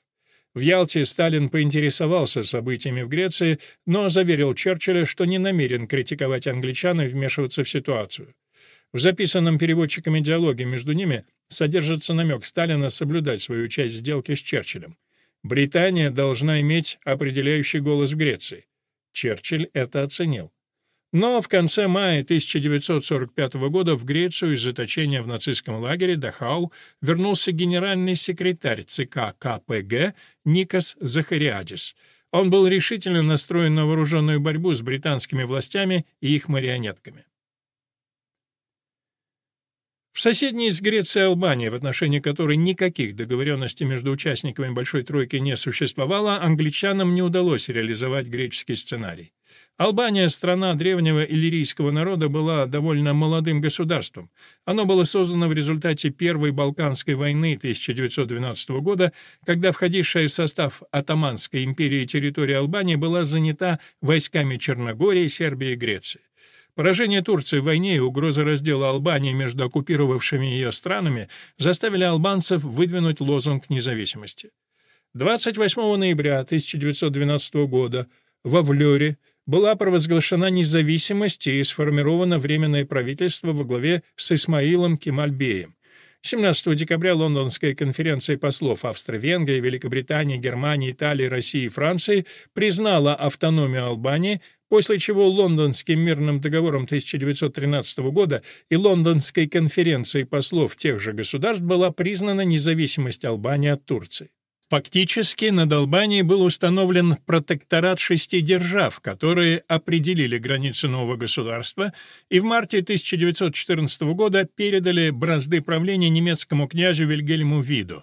В Ялте Сталин поинтересовался событиями в Греции, но заверил Черчилля, что не намерен критиковать англичан и вмешиваться в ситуацию. В записанном переводчиками диалоге между ними содержится намек Сталина соблюдать свою часть сделки с Черчиллем. Британия должна иметь определяющий голос в Греции. Черчилль это оценил. Но в конце мая 1945 года в Грецию из заточения в нацистском лагере Дахау вернулся генеральный секретарь ЦК КПГ Никос Захариадис. Он был решительно настроен на вооруженную борьбу с британскими властями и их марионетками. В соседней с Грецией Албании, в отношении которой никаких договоренностей между участниками Большой Тройки не существовало, англичанам не удалось реализовать греческий сценарий. Албания, страна древнего иллирийского народа, была довольно молодым государством. Оно было создано в результате Первой Балканской войны 1912 года, когда входившая в состав Атаманской империи территория Албании была занята войсками Черногории, Сербии и Греции. Поражение Турции в войне и угроза раздела Албании между оккупировавшими ее странами заставили албанцев выдвинуть лозунг независимости. 28 ноября 1912 года во Влёре была провозглашена независимость и сформировано Временное правительство во главе с Исмаилом Кемальбеем. 17 декабря Лондонская конференция послов Австро-Венгрии, Великобритании, Германии, Италии, России и Франции признала автономию Албании, после чего Лондонским мирным договором 1913 года и Лондонской конференцией послов тех же государств была признана независимость Албании от Турции. Фактически над Албанией был установлен протекторат шести держав, которые определили границы нового государства и в марте 1914 года передали бразды правления немецкому князю Вильгельму Виду.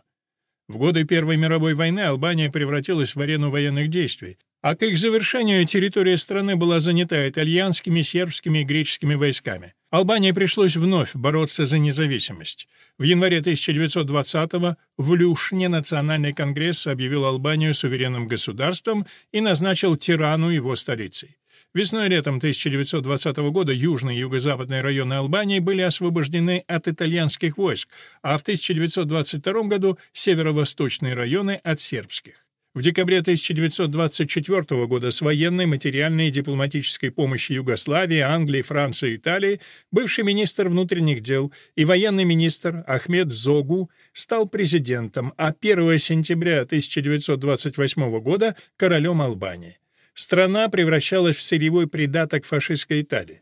В годы Первой мировой войны Албания превратилась в арену военных действий, а к их завершению территория страны была занята итальянскими, сербскими и греческими войсками. Албании пришлось вновь бороться за независимость. В январе 1920-го в Люшне Национальный конгресс объявил Албанию суверенным государством и назначил Тирану его столицей. Весной и летом 1920 года южные и юго-западные районы Албании были освобождены от итальянских войск, а в 1922 году северо-восточные районы от сербских. В декабре 1924 года с военной, материальной и дипломатической помощью Югославии, Англии, Франции и Италии бывший министр внутренних дел и военный министр Ахмед Зогу стал президентом, а 1 сентября 1928 года — королем Албании. Страна превращалась в сырьевой придаток фашистской Италии.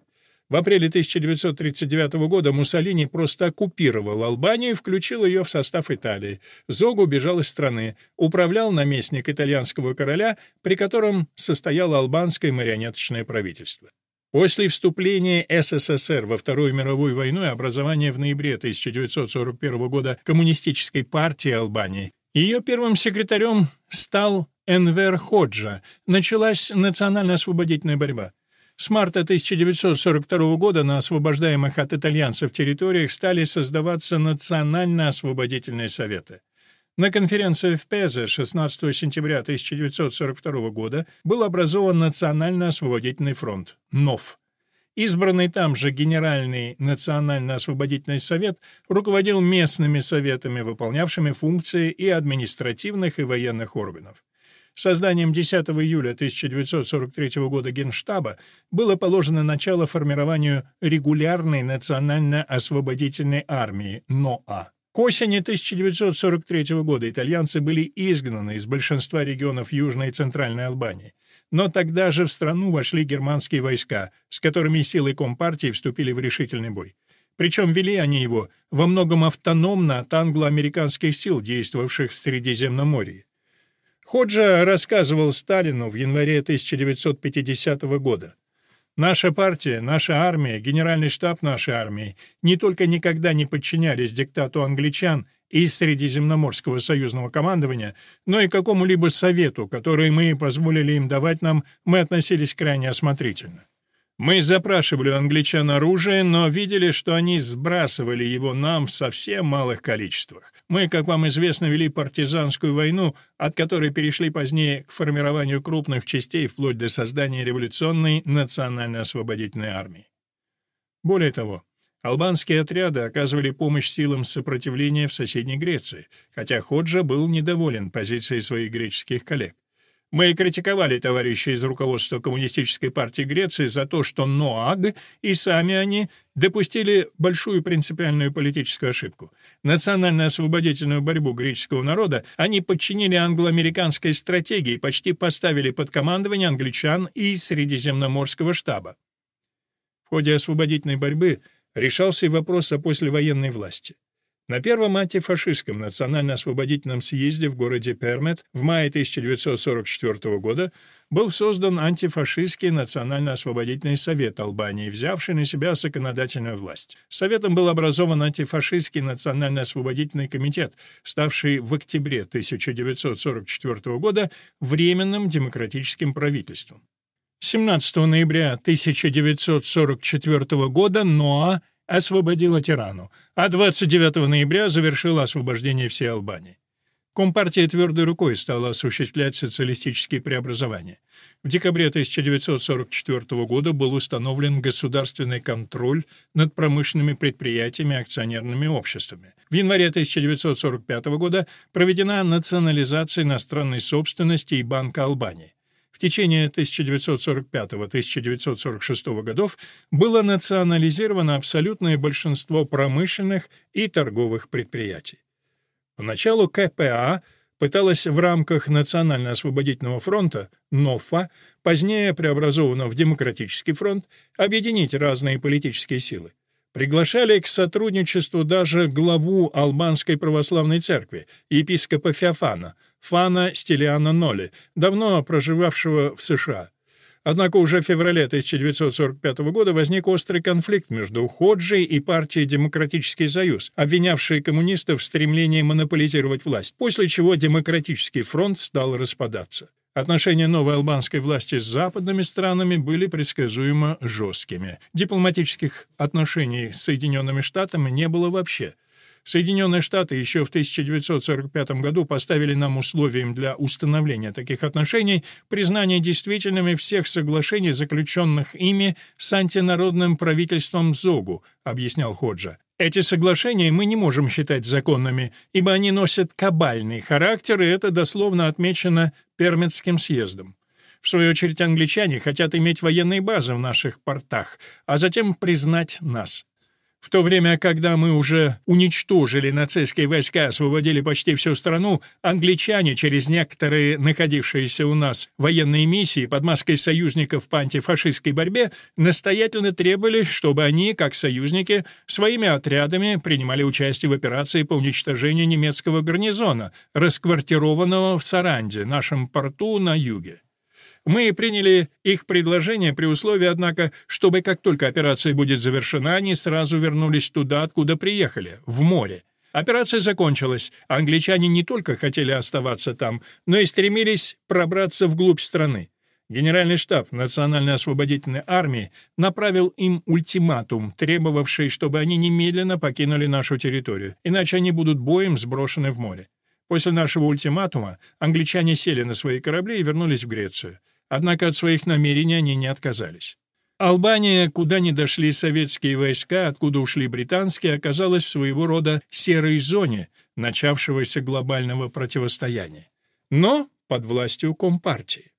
В апреле 1939 года Муссолини просто оккупировал Албанию и включил ее в состав Италии. Зогу убежал из страны, управлял наместник итальянского короля, при котором состояло албанское марионеточное правительство. После вступления СССР во Вторую мировую войну и образования в ноябре 1941 года Коммунистической партии Албании, ее первым секретарем стал Энвер Ходжа. Началась национально-освободительная борьба. С марта 1942 года на освобождаемых от итальянцев территориях стали создаваться национально-освободительные советы. На конференции в Пезе 16 сентября 1942 года был образован Национально-освободительный фронт НОФ. Избранный там же Генеральный Национально-освободительный совет руководил местными советами, выполнявшими функции и административных и военных органов. Созданием 10 июля 1943 года Генштаба было положено начало формированию регулярной национально-освободительной армии НОА. К осени 1943 года итальянцы были изгнаны из большинства регионов Южной и Центральной Албании. Но тогда же в страну вошли германские войска, с которыми силы Компартии вступили в решительный бой. Причем вели они его во многом автономно от англо-американских сил, действовавших в Средиземноморье. Ходжа рассказывал Сталину в январе 1950 года. «Наша партия, наша армия, генеральный штаб нашей армии не только никогда не подчинялись диктату англичан и Средиземноморского союзного командования, но и какому-либо совету, который мы позволили им давать нам, мы относились крайне осмотрительно. Мы запрашивали у англичан оружие, но видели, что они сбрасывали его нам в совсем малых количествах. Мы, как вам известно, вели партизанскую войну, от которой перешли позднее к формированию крупных частей вплоть до создания революционной национально-освободительной армии. Более того, албанские отряды оказывали помощь силам сопротивления в соседней Греции, хотя Ходжа был недоволен позицией своих греческих коллег. Мы критиковали товарищей из руководства Коммунистической партии Греции за то, что НОАГ и сами они допустили большую принципиальную политическую ошибку. Национально-освободительную борьбу греческого народа они подчинили англо-американской стратегии почти поставили под командование англичан и Средиземноморского штаба. В ходе освободительной борьбы решался и вопрос о послевоенной власти. На первом антифашистском национально-освободительном съезде в городе Пермет в мае 1944 года был создан антифашистский национально-освободительный совет Албании, взявший на себя законодательную власть. Советом был образован антифашистский национально-освободительный комитет, ставший в октябре 1944 года временным демократическим правительством. 17 ноября 1944 года НОА освободила Тирану, а 29 ноября завершила освобождение всей Албании. Компартия твердой рукой стала осуществлять социалистические преобразования. В декабре 1944 года был установлен государственный контроль над промышленными предприятиями и акционерными обществами. В январе 1945 года проведена национализация иностранной собственности и Банка Албании. В течение 1945-1946 годов было национализировано абсолютное большинство промышленных и торговых предприятий. Поначалу КПА пыталась в рамках Национально-освободительного фронта, НОФА, позднее преобразованного в Демократический фронт, объединить разные политические силы. Приглашали к сотрудничеству даже главу Албанской православной церкви, епископа Феофана – Фана Стилиана Ноли, давно проживавшего в США. Однако уже в феврале 1945 года возник острый конфликт между Ходжей и партией «Демократический союз», обвинявшей коммунистов в стремлении монополизировать власть, после чего Демократический фронт стал распадаться. Отношения новой албанской власти с западными странами были предсказуемо жесткими. Дипломатических отношений с Соединенными Штатами не было вообще – Соединенные Штаты еще в 1945 году поставили нам условием для установления таких отношений признание действительными всех соглашений, заключенных ими с антинародным правительством ЗОГУ, объяснял Ходжа. Эти соглашения мы не можем считать законными, ибо они носят кабальный характер, и это дословно отмечено Пермитским съездом. В свою очередь англичане хотят иметь военные базы в наших портах, а затем признать нас. В то время, когда мы уже уничтожили нацистские войска, освободили почти всю страну, англичане через некоторые находившиеся у нас военные миссии под маской союзников по антифашистской борьбе настоятельно требовали, чтобы они, как союзники, своими отрядами принимали участие в операции по уничтожению немецкого гарнизона, расквартированного в Саранде, нашем порту на юге. Мы приняли их предложение при условии, однако, чтобы как только операция будет завершена, они сразу вернулись туда, откуда приехали, в море. Операция закончилась. Англичане не только хотели оставаться там, но и стремились пробраться вглубь страны. Генеральный штаб Национальной освободительной армии направил им ультиматум, требовавший, чтобы они немедленно покинули нашу территорию, иначе они будут боем сброшены в море. После нашего ультиматума англичане сели на свои корабли и вернулись в Грецию. Однако от своих намерений они не отказались. Албания, куда не дошли советские войска, откуда ушли британские, оказалась в своего рода серой зоне начавшегося глобального противостояния. Но под властью Компартии.